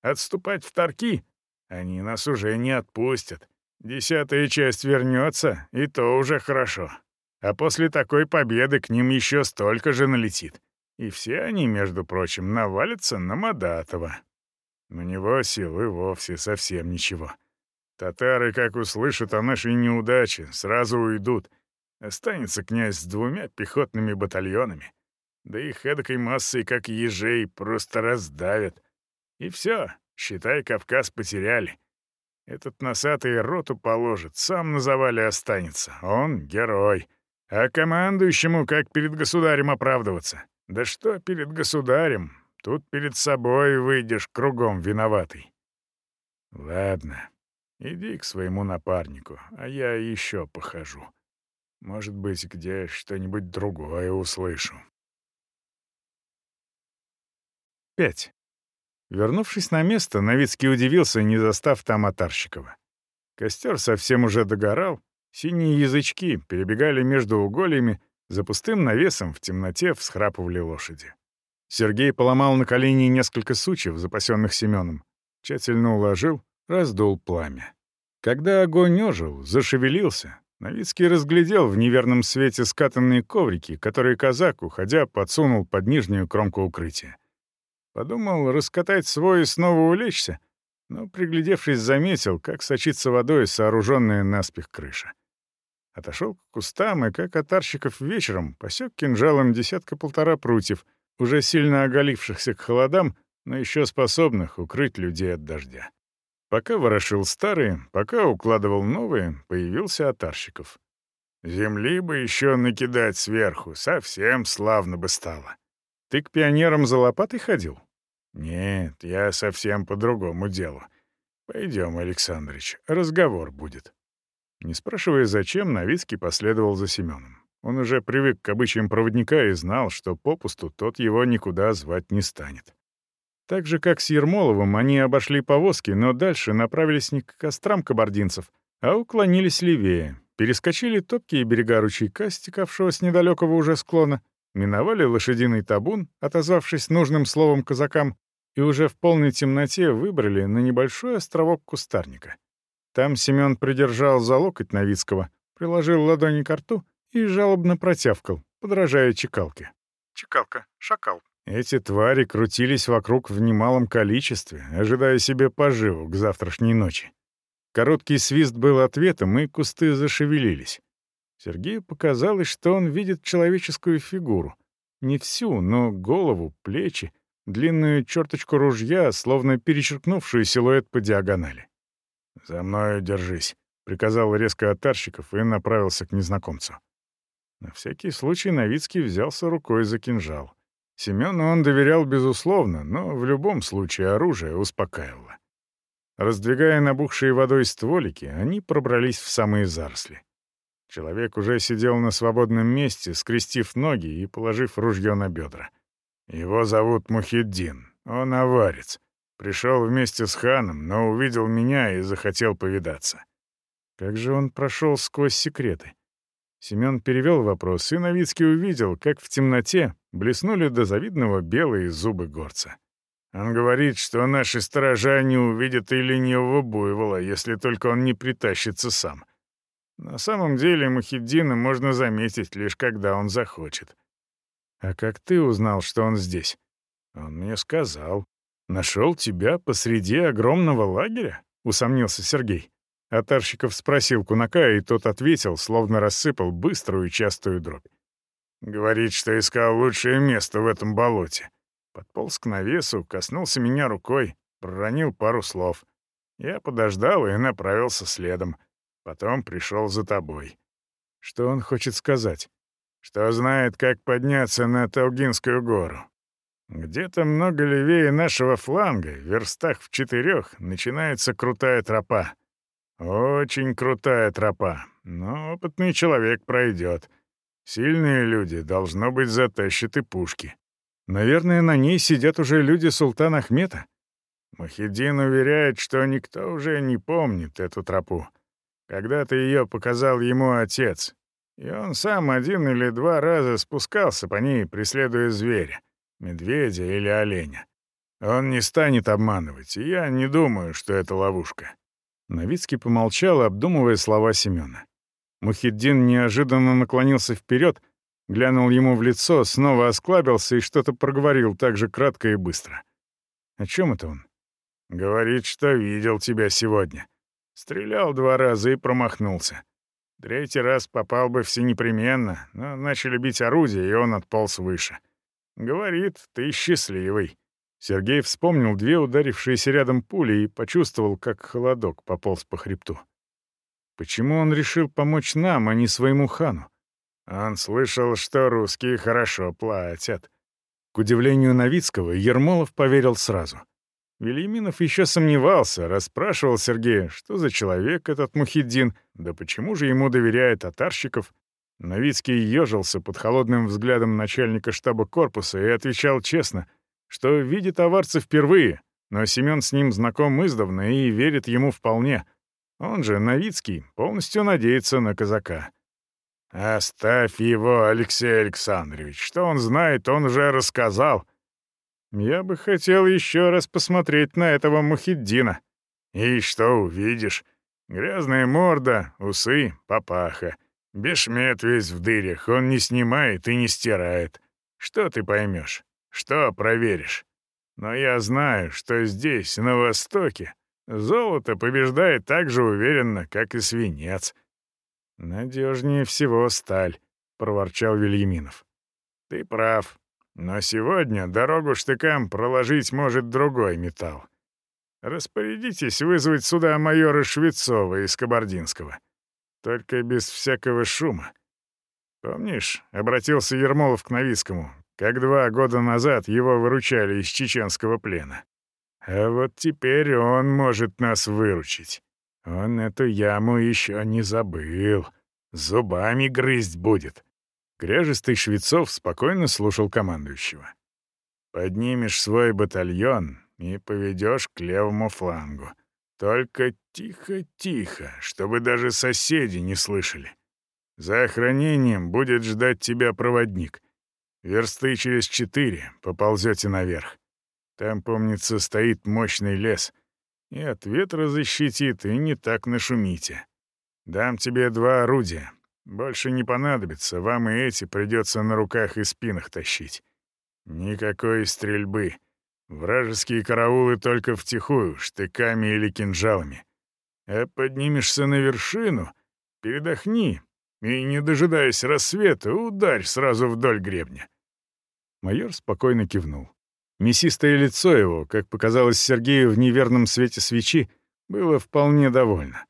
Отступать в Тарки? Они нас уже не отпустят. Десятая часть вернется, и то уже хорошо. А после такой победы к ним еще столько же налетит. И все они, между прочим, навалятся на Мадатова. У него силы вовсе совсем ничего. Татары, как услышат о нашей неудаче, сразу уйдут. Останется князь с двумя пехотными батальонами. Да их эдакой массой, как ежей, просто раздавят. И все, считай, Кавказ потеряли. Этот носатый роту положит, сам на завале останется. Он герой. А командующему как перед государем оправдываться? Да что перед государем? Тут перед собой выйдешь кругом виноватый. Ладно, иди к своему напарнику, а я еще похожу. Может быть, где что-нибудь другое услышу. 5. Вернувшись на место, Новицкий удивился, не застав там Атарщикова. Костер совсем уже догорал, синие язычки перебегали между угольями, за пустым навесом в темноте всхрапывали лошади. Сергей поломал на колени несколько сучьев, запасенных Семеном, тщательно уложил, раздул пламя. Когда огонь ожил, зашевелился, Новицкий разглядел в неверном свете скатанные коврики, которые казак, уходя, подсунул под нижнюю кромку укрытия. Подумал раскатать свой и снова улечься, но, приглядевшись, заметил, как сочится водой сооруженная наспех крыша. Отошел к кустам и, как отарщиков вечером, посек кинжалом десятка-полтора прутьев, уже сильно оголившихся к холодам, но еще способных укрыть людей от дождя. Пока ворошил старые, пока укладывал новые, появился отарщиков. Земли бы еще накидать сверху, совсем славно бы стало. Ты к пионерам за лопатой ходил? Нет, я совсем по другому делу. Пойдем, Александрыч, разговор будет. Не спрашивая зачем, Новицкий последовал за Семеном. Он уже привык к обычаям проводника и знал, что попусту тот его никуда звать не станет. Так же, как с Ермоловым, они обошли повозки, но дальше направились не к кострам кабардинцев, а уклонились левее, перескочили топкие берега ручейка, стекавшего с недалекого уже склона, миновали лошадиный табун, отозвавшись нужным словом казакам, и уже в полной темноте выбрали на небольшой островок кустарника. Там Семен придержал за локоть Новицкого, приложил ладони к рту и жалобно протявкал, подражая чекалке. Чекалка, шакал. Эти твари крутились вокруг в немалом количестве, ожидая себе поживу к завтрашней ночи. Короткий свист был ответом, и кусты зашевелились. Сергею показалось, что он видит человеческую фигуру. Не всю, но голову, плечи, длинную черточку ружья, словно перечеркнувшую силуэт по диагонали. «За мною держись», — приказал резко Атарщиков и направился к незнакомцу. На всякий случай Новицкий взялся рукой за кинжал. Семену он доверял безусловно, но в любом случае оружие успокаивало. Раздвигая набухшие водой стволики, они пробрались в самые заросли. Человек уже сидел на свободном месте, скрестив ноги и положив ружье на бедра. Его зовут Мухиддин, он аварец. Пришел вместе с ханом, но увидел меня и захотел повидаться. Как же он прошел сквозь секреты? Семен перевел вопрос, и Новицкий увидел, как в темноте блеснули до завидного белые зубы горца. Он говорит, что наши сторожа не увидят и ленивого буйвола, если только он не притащится сам. На самом деле Мухиддина можно заметить лишь когда он захочет. А как ты узнал, что он здесь? Он мне сказал. Нашел тебя посреди огромного лагеря? Усомнился Сергей. Атарщиков спросил Кунака, и тот ответил, словно рассыпал быструю частую дробь. Говорит, что искал лучшее место в этом болоте. Подполз к навесу, коснулся меня рукой, проронил пару слов. Я подождал и направился следом. Потом пришел за тобой. Что он хочет сказать? Что знает, как подняться на Талгинскую гору. Где-то много левее нашего фланга, в верстах в четырех, начинается крутая тропа. Очень крутая тропа, но опытный человек пройдет. Сильные люди, должно быть, затащат и пушки. Наверное, на ней сидят уже люди султана Ахмета. Махиддин уверяет, что никто уже не помнит эту тропу. Когда-то ее показал ему отец, и он сам один или два раза спускался по ней, преследуя зверя, медведя или оленя. Он не станет обманывать, и я не думаю, что это ловушка». Новицкий помолчал, обдумывая слова Семена. Мухиддин неожиданно наклонился вперед, глянул ему в лицо, снова осклабился и что-то проговорил так же кратко и быстро. «О чем это он?» «Говорит, что видел тебя сегодня. Стрелял два раза и промахнулся. Третий раз попал бы все непременно, но начали бить орудия, и он отполз выше. Говорит, ты счастливый. Сергей вспомнил две ударившиеся рядом пули и почувствовал, как холодок пополз по хребту. Почему он решил помочь нам, а не своему хану? Он слышал, что русские хорошо платят. К удивлению Новицкого, Ермолов поверил сразу. Вильяминов еще сомневался, расспрашивал Сергея, что за человек этот Мухиддин, да почему же ему доверяет татарщиков. Новицкий ежился под холодным взглядом начальника штаба корпуса и отвечал честно, что видит аварца впервые, но Семен с ним знаком издавна и верит ему вполне. Он же, Новицкий, полностью надеется на казака. «Оставь его, Алексей Александрович. Что он знает, он уже рассказал. Я бы хотел еще раз посмотреть на этого Мухиддина. И что увидишь? Грязная морда, усы, папаха. Бешмет весь в дырях, он не снимает и не стирает. Что ты поймешь? Что проверишь? Но я знаю, что здесь, на Востоке, золото побеждает так же уверенно, как и свинец. «Надежнее всего сталь», — проворчал Вильяминов. «Ты прав. Но сегодня дорогу штыкам проложить может другой металл. Распорядитесь вызвать сюда майора Швецова из Кабардинского. Только без всякого шума. Помнишь, обратился Ермолов к Новицкому, как два года назад его выручали из чеченского плена. А вот теперь он может нас выручить. Он эту яму еще не забыл. Зубами грызть будет. Кряжистый Швецов спокойно слушал командующего. «Поднимешь свой батальон и поведешь к левому флангу. Только тихо-тихо, чтобы даже соседи не слышали. За охранением будет ждать тебя проводник. Версты через четыре поползете наверх. Там, помнится, стоит мощный лес. И от ветра защитит, и не так нашумите. Дам тебе два орудия. Больше не понадобится, вам и эти придется на руках и спинах тащить. Никакой стрельбы. Вражеские караулы только втихую, штыками или кинжалами. А поднимешься на вершину, передохни и, не дожидаясь рассвета, ударь сразу вдоль гребня. Майор спокойно кивнул. Мясистое лицо его, как показалось Сергею в неверном свете свечи, было вполне довольно.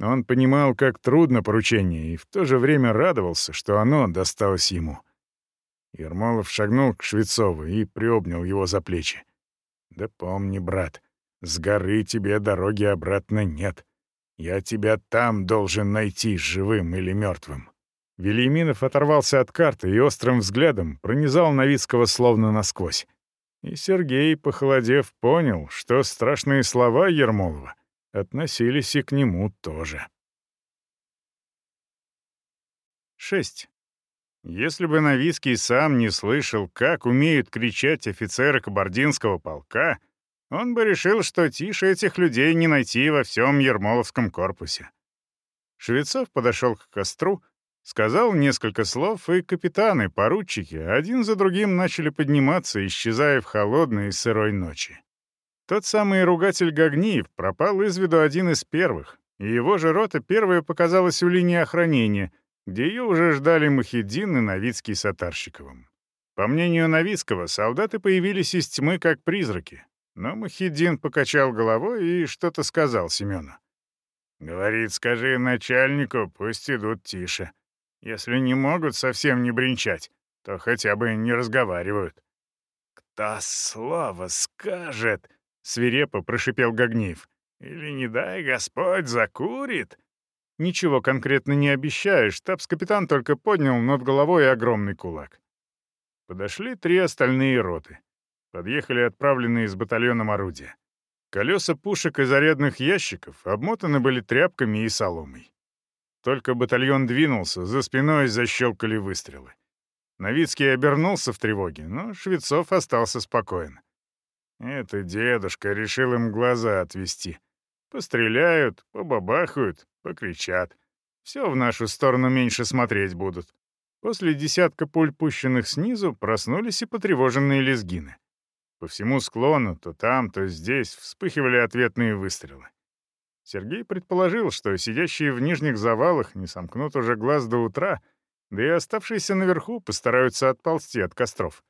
Он понимал, как трудно поручение, и в то же время радовался, что оно досталось ему. Ермолов шагнул к Швецову и приобнял его за плечи. «Да помни, брат, с горы тебе дороги обратно нет. Я тебя там должен найти, живым или мертвым». Велиминов оторвался от карты и острым взглядом пронизал Новицкого словно насквозь. И Сергей, похолодев, понял, что страшные слова Ермолова — относились и к нему тоже. 6. Если бы Новицкий сам не слышал, как умеют кричать офицеры кабардинского полка, он бы решил, что тише этих людей не найти во всем Ермоловском корпусе. Швецов подошел к костру, сказал несколько слов, и капитаны, поручики один за другим начали подниматься, исчезая в холодной и сырой ночи. Тот самый ругатель Гагниев пропал из виду один из первых, и его же рота первая показалась у линии охранения, где ее уже ждали Мухиддин и Новицкий с Атарщиковым. По мнению Новицкого, солдаты появились из тьмы как призраки, но Мухиддин покачал головой и что-то сказал Семену. «Говорит, скажи начальнику, пусть идут тише. Если не могут совсем не бренчать, то хотя бы не разговаривают». «Кто слово скажет?» свирепо прошипел Гогнеев. «Или, не дай Господь, закурит?» Ничего конкретно не обещаешь, штабс-капитан только поднял над головой огромный кулак. Подошли три остальные роты. Подъехали отправленные с батальоном орудия. Колеса пушек и зарядных ящиков обмотаны были тряпками и соломой. Только батальон двинулся, за спиной защелкали выстрелы. Новицкий обернулся в тревоге, но Швецов остался спокоен. Это дедушка решил им глаза отвести. Постреляют, побабахают, покричат. Все в нашу сторону меньше смотреть будут. После десятка пуль, пущенных снизу, проснулись и потревоженные лезгины. По всему склону, то там, то здесь, вспыхивали ответные выстрелы. Сергей предположил, что сидящие в нижних завалах не сомкнут уже глаз до утра, да и оставшиеся наверху постараются отползти от костров.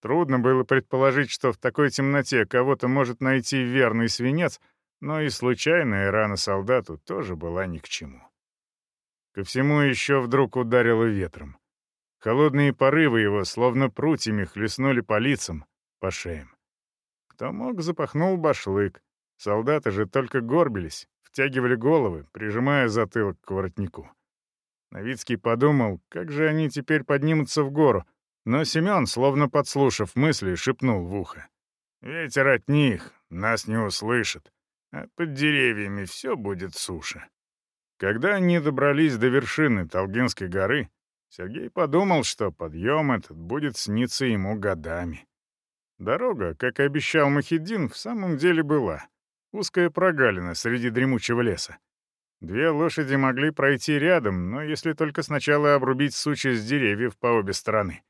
Трудно было предположить, что в такой темноте кого-то может найти верный свинец, но и случайная рана солдату тоже была ни к чему. Ко всему еще вдруг ударило ветром. Холодные порывы его, словно прутьями, хлестнули по лицам, по шеям. Кто мог, запахнул башлык. Солдаты же только горбились, втягивали головы, прижимая затылок к воротнику. Новицкий подумал, как же они теперь поднимутся в гору, но Семен, словно подслушав мысли, шепнул в ухо. «Ветер от них, нас не услышит, а под деревьями все будет суше». Когда они добрались до вершины Толгинской горы, Сергей подумал, что подъем этот будет сниться ему годами. Дорога, как и обещал Махиддин, в самом деле была. Узкая прогалина среди дремучего леса. Две лошади могли пройти рядом, но если только сначала обрубить сучья с деревьев по обе стороны.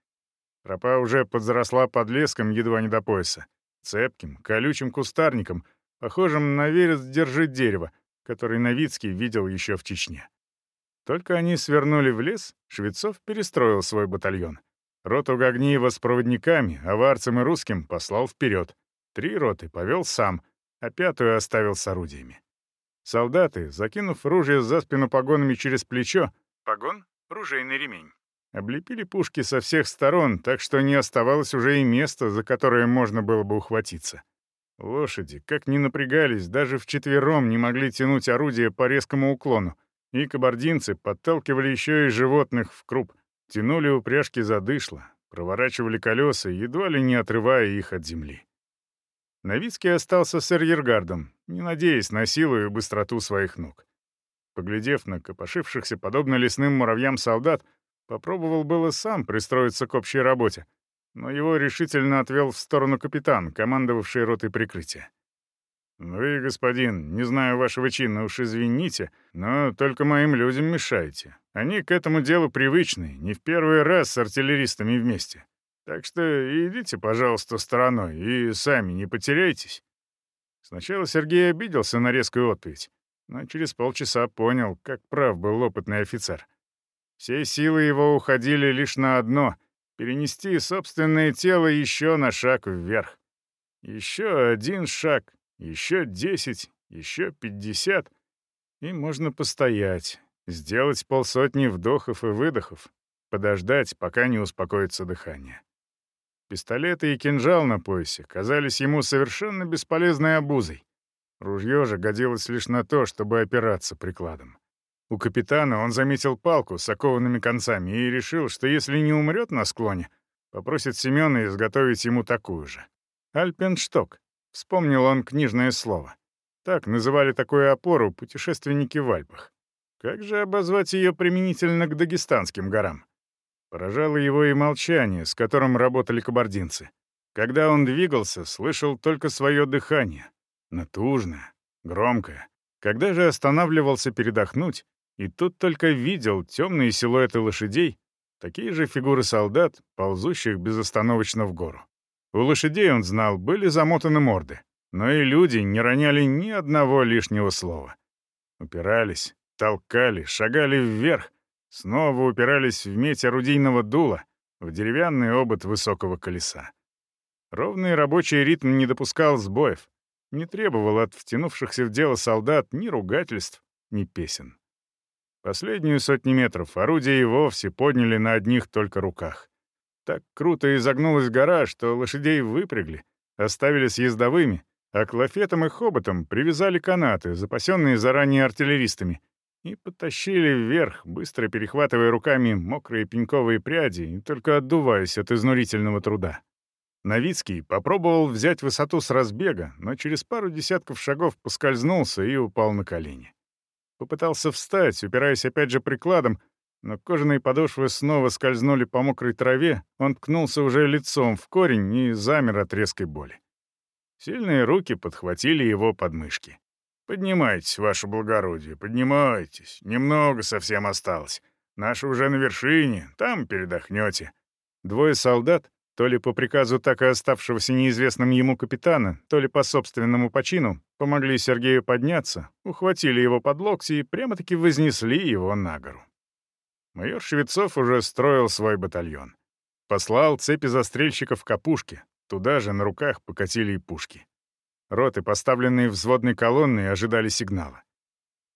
Тропа уже подзаросла подлеском едва не до пояса. Цепким, колючим кустарником, похожим на верес держит дерево, который Новицкий видел еще в Чечне. Только они свернули в лес, Швецов перестроил свой батальон. Роту Гагниева с проводниками, аварцем и русским послал вперед. Три роты повел сам, а пятую оставил с орудиями. Солдаты, закинув ружье за спину погонами через плечо, погон — ружейный ремень, Облепили пушки со всех сторон, так что не оставалось уже и места, за которое можно было бы ухватиться. Лошади, как ни напрягались, даже вчетвером не могли тянуть орудие по резкому уклону, и кабардинцы подталкивали еще и животных в круп, тянули упряжки за дышло, проворачивали колеса, едва ли не отрывая их от земли. Новицкий остался с эрьергардом, не надеясь на силу и быстроту своих ног. Поглядев на копошившихся, подобно лесным муравьям солдат, Попробовал было сам пристроиться к общей работе, но его решительно отвел в сторону капитан, командовавший ротой прикрытия. «Вы, господин, не знаю вашего чина, уж извините, но только моим людям мешаете. Они к этому делу привычны, не в первый раз с артиллеристами вместе. Так что идите, пожалуйста, стороной и сами не потеряйтесь». Сначала Сергей обиделся на резкую отповедь, но через полчаса понял, как прав был опытный офицер. Все силы его уходили лишь на одно — перенести собственное тело еще на шаг вверх. Еще один шаг, еще десять, еще пятьдесят, и можно постоять, сделать полсотни вдохов и выдохов, подождать, пока не успокоится дыхание. Пистолеты и кинжал на поясе казались ему совершенно бесполезной обузой. Ружье же годилось лишь на то, чтобы опираться прикладом. У капитана он заметил палку с окованными концами и решил, что если не умрет на склоне, попросит Семена изготовить ему такую же. Альпеншток. Вспомнил он книжное слово. Так называли такую опору путешественники в Альпах. Как же обозвать ее применительно к дагестанским горам? Поражало его и молчание, с которым работали кабардинцы. Когда он двигался, слышал только свое дыхание. Натужное, громкое. Когда же останавливался передохнуть, и тут только видел темные силуэты лошадей, такие же фигуры солдат, ползущих безостановочно в гору. У лошадей, он знал, были замотаны морды, но и люди не роняли ни одного лишнего слова. Упирались, толкали, шагали вверх, снова упирались в медь орудийного дула, в деревянный обод высокого колеса. Ровный рабочий ритм не допускал сбоев, не требовал от втянувшихся в дело солдат ни ругательств, ни песен. Последнюю сотни метров орудия и вовсе подняли на одних только руках. Так круто изогнулась гора, что лошадей выпрягли, оставили с ездовыми, а к лафетам и хоботам привязали канаты, запасенные заранее артиллеристами, и потащили вверх, быстро перехватывая руками мокрые пеньковые пряди и только отдуваясь от изнурительного труда. Новицкий попробовал взять высоту с разбега, но через пару десятков шагов поскользнулся и упал на колени. Попытался встать, упираясь опять же прикладом, но кожаные подошвы снова скользнули по мокрой траве, он ткнулся уже лицом в корень и замер от резкой боли. Сильные руки подхватили его подмышки. «Поднимайтесь, ваше благородие, поднимайтесь. Немного совсем осталось. Наши уже на вершине, там передохнете». Двое солдат, то ли по приказу так и оставшегося неизвестным ему капитана, то ли по собственному почину, помогли Сергею подняться, ухватили его под локти и прямо-таки вознесли его на гору. Майор Швецов уже строил свой батальон. Послал цепи застрельщиков к опушке, туда же на руках покатили и пушки. Роты, поставленные взводной колонной, ожидали сигнала.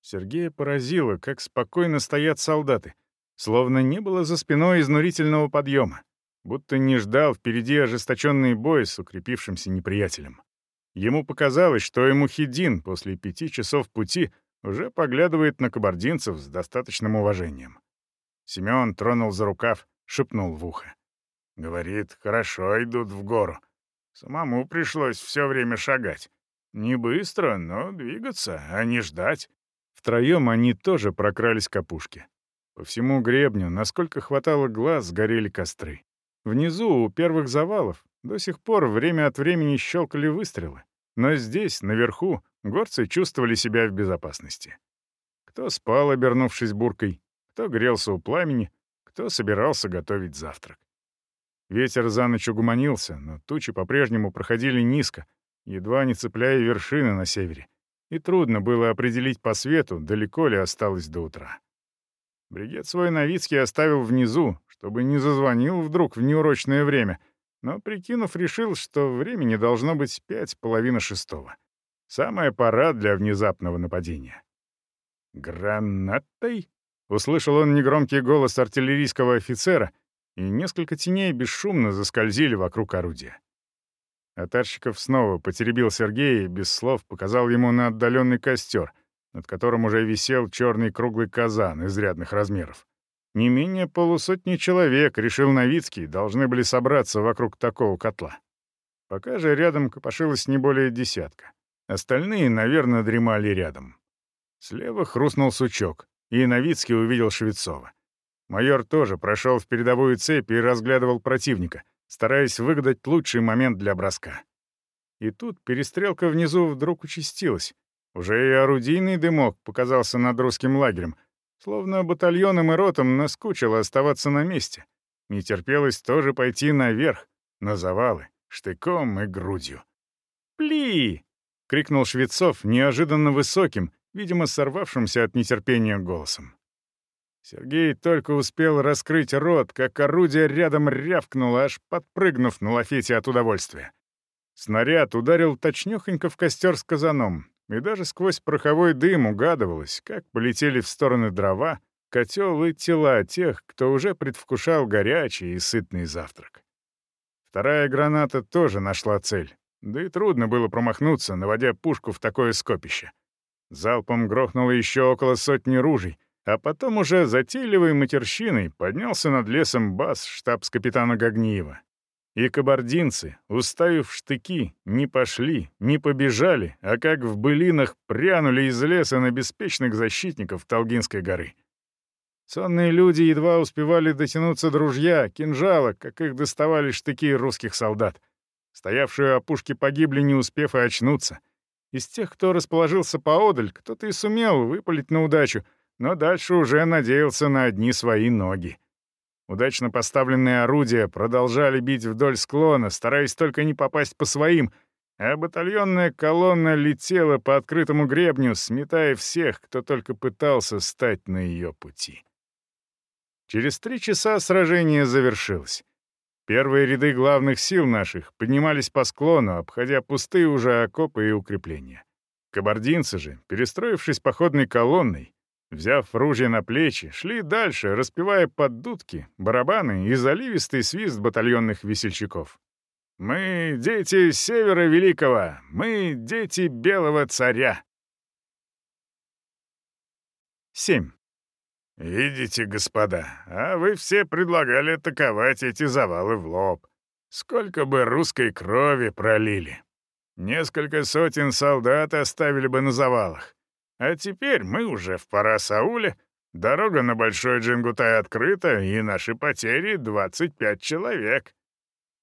Сергея поразило, как спокойно стоят солдаты, словно не было за спиной изнурительного подъема, будто не ждал впереди ожесточенный бой с укрепившимся неприятелем. Ему показалось, что и после пяти часов пути уже поглядывает на кабардинцев с достаточным уважением. Семен тронул за рукав, шепнул в ухо. «Говорит, хорошо идут в гору. Самому пришлось все время шагать. Не быстро, но двигаться, а не ждать. Втроем они тоже прокрались к опушке. По всему гребню, насколько хватало глаз, горели костры. Внизу, у первых завалов, до сих пор время от времени щелкали выстрелы. Но здесь, наверху, горцы чувствовали себя в безопасности. Кто спал, обернувшись буркой, кто грелся у пламени, кто собирался готовить завтрак. Ветер за ночь угуманился, но тучи по-прежнему проходили низко, едва не цепляя вершины на севере, и трудно было определить по свету, далеко ли осталось до утра. Бригет свой Новицкий оставил внизу, чтобы не зазвонил вдруг в неурочное время, но, прикинув, решил, что времени должно быть пять половина шестого. Самая пора для внезапного нападения. «Гранатой?» — услышал он негромкий голос артиллерийского офицера — и несколько теней бесшумно заскользили вокруг орудия. Атарщиков снова потеребил Сергея и без слов показал ему на отдаленный костер, над которым уже висел черный круглый казан изрядных размеров. Не менее полусотни человек, решил Новицкий, должны были собраться вокруг такого котла. Пока же рядом копошилось не более десятка. Остальные, наверное, дремали рядом. Слева хрустнул сучок, и Новицкий увидел Швецова. Майор тоже прошел в передовую цепь и разглядывал противника, стараясь выгадать лучший момент для броска. И тут перестрелка внизу вдруг участилась. Уже и орудийный дымок показался над русским лагерем, словно батальонам и ротам наскучило оставаться на месте. Не терпелось тоже пойти наверх, на завалы, штыком и грудью. «Пли!» — крикнул Швецов неожиданно высоким, видимо, сорвавшимся от нетерпения голосом. Сергей только успел раскрыть рот, как орудие рядом рявкнуло, аж подпрыгнув на лафете от удовольствия. Снаряд ударил точнёхонько в костер с казаном, и даже сквозь пороховой дым угадывалось, как полетели в стороны дрова, котел и тела тех, кто уже предвкушал горячий и сытный завтрак. Вторая граната тоже нашла цель, да и трудно было промахнуться, наводя пушку в такое скопище. Залпом грохнуло еще около сотни ружей, а потом уже затейливой матерщиной поднялся над лесом бас штабс-капитана Гагниева. И кабардинцы, уставив штыки, не пошли, не побежали, а как в былинах прянули из леса на беспечных защитников Толгинской горы. Сонные люди едва успевали дотянуться до ружья, кинжала, как их доставали штыки русских солдат. Стоявшие опушки погибли, не успев и очнуться. Из тех, кто расположился поодаль, кто-то и сумел выпалить на удачу, но дальше уже надеялся на одни свои ноги. Удачно поставленные орудия продолжали бить вдоль склона, стараясь только не попасть по своим, а батальонная колонна летела по открытому гребню, сметая всех, кто только пытался стать на ее пути. Через три часа сражение завершилось. Первые ряды главных сил наших поднимались по склону, обходя пустые уже окопы и укрепления. Кабардинцы же, перестроившись походной колонной, взяв ружья на плечи, шли дальше, распевая под дудки, барабаны и заливистый свист батальонных весельчаков. «Мы — дети Севера Великого! Мы — дети Белого Царя!» 7. «Видите, господа, а вы все предлагали атаковать эти завалы в лоб. Сколько бы русской крови пролили. Несколько сотен солдат оставили бы на завалах. А теперь мы уже в Парасауле, дорога на Большой Джингутай открыта, и наши потери — 25 человек».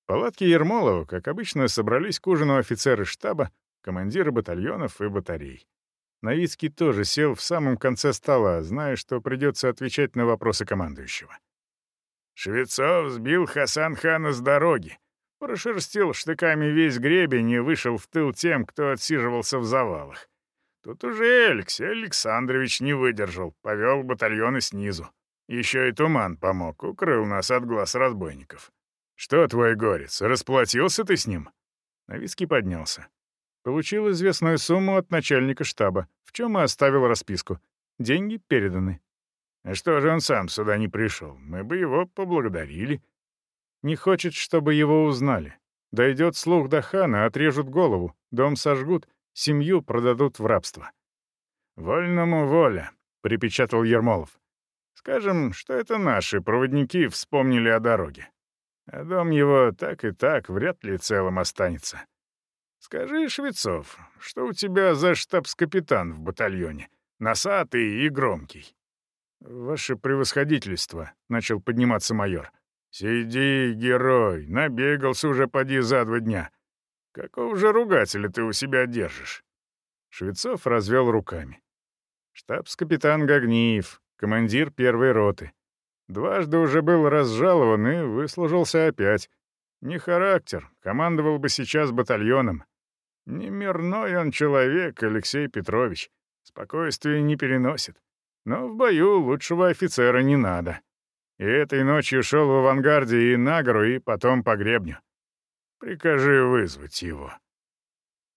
Палатки Ермолова, как обычно, собрались к ужину офицеры штаба, командиры батальонов и батарей. Новицкий тоже сел в самом конце стола, зная, что придется отвечать на вопросы командующего. Швецов сбил Хасан хана с дороги, прошерстил штыками весь гребень и вышел в тыл тем, кто отсиживался в завалах. Тут уже Алексей Александрович не выдержал, повел батальоны снизу. Еще и туман помог, укрыл нас от глаз разбойников. «Что, твой горец, расплатился ты с ним?» Новицкий поднялся. Получил известную сумму от начальника штаба, в чем и оставил расписку. Деньги переданы. А что же он сам сюда не пришел? Мы бы его поблагодарили. Не хочет, чтобы его узнали. Дойдет слух до хана, отрежут голову, дом сожгут, семью продадут в рабство. «Вольному воля», — припечатал Ермолов. «Скажем, что это наши проводники вспомнили о дороге. А дом его так и так вряд ли целым останется. «Скажи, Швецов, что у тебя за штабс-капитан в батальоне? Носатый и громкий». «Ваше превосходительство», — начал подниматься майор. «Сиди, герой, набегался уже поди за два дня. Какого же ругателя ты у себя держишь?» Швецов развел руками. «Штабс-капитан Гагниев, командир первой роты. Дважды уже был разжалован и выслужился опять. Не характер, командовал бы сейчас батальоном. Немирной он человек, Алексей Петрович. Спокойствие не переносит. Но в бою лучшего офицера не надо. И этой ночью шел в авангарде и на гору, и потом по гребню. Прикажи вызвать его».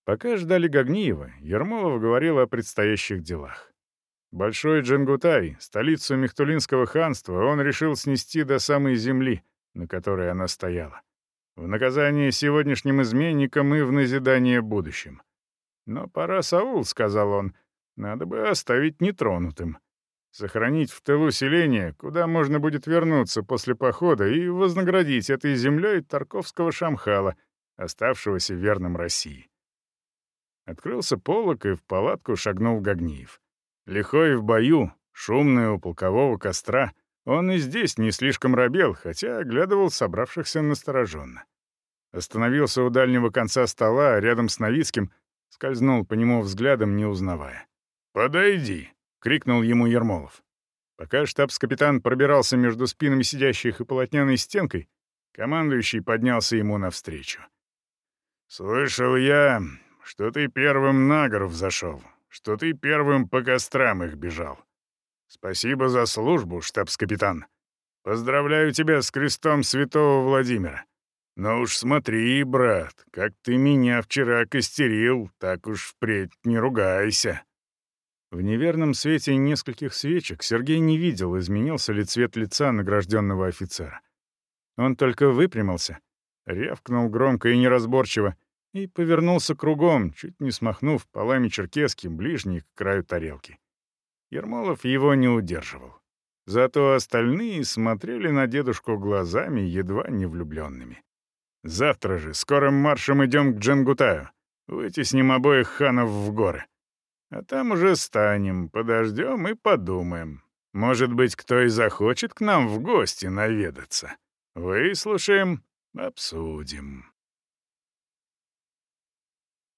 Пока ждали Гагниева, Ермолов говорил о предстоящих делах. Большой Джангутай, столицу Мехтулинского ханства, он решил снести до самой земли, на которой она стояла. В наказание сегодняшним изменникам и в назидание будущим. «Но пора, Саул», — сказал он, — «надо бы оставить нетронутым. Сохранить в тылу селение, куда можно будет вернуться после похода и вознаградить этой землей Тарковского шамхала, оставшегося верным России». Открылся полок, и в палатку шагнул Гагниев. Лихой в бою, шумный у полкового костра — он и здесь не слишком робел, хотя оглядывал собравшихся настороженно. остановился у дальнего конца стола, рядом с Новицким, скользнул по нему взглядом, не узнавая. «Подойди!» — крикнул ему Ермолов. Пока штабс-капитан пробирался между спинами сидящих и полотняной стенкой, командующий поднялся ему навстречу. «Слышал я, что ты первым на гору взошел, что ты первым по кострам их бежал. Спасибо за службу, штабс-капитан. Поздравляю тебя с крестом святого Владимира. Но уж смотри, брат, как ты меня вчера костерил, так уж впредь не ругайся». В неверном свете нескольких свечек Сергей не видел, изменился ли цвет лица награжденного офицера. Он только выпрямился, рявкнул громко и неразборчиво и повернулся кругом, чуть не смахнув полами черкески ближний к краю тарелки. Ермолов его не удерживал. Зато остальные смотрели на дедушку глазами, едва не влюбленными. «Завтра же скорым маршем идем к Джангутаю. Вытесним обоих ханов в горы. А там уже станем, подождем и подумаем. Может быть, кто и захочет к нам в гости наведаться. Выслушаем, обсудим.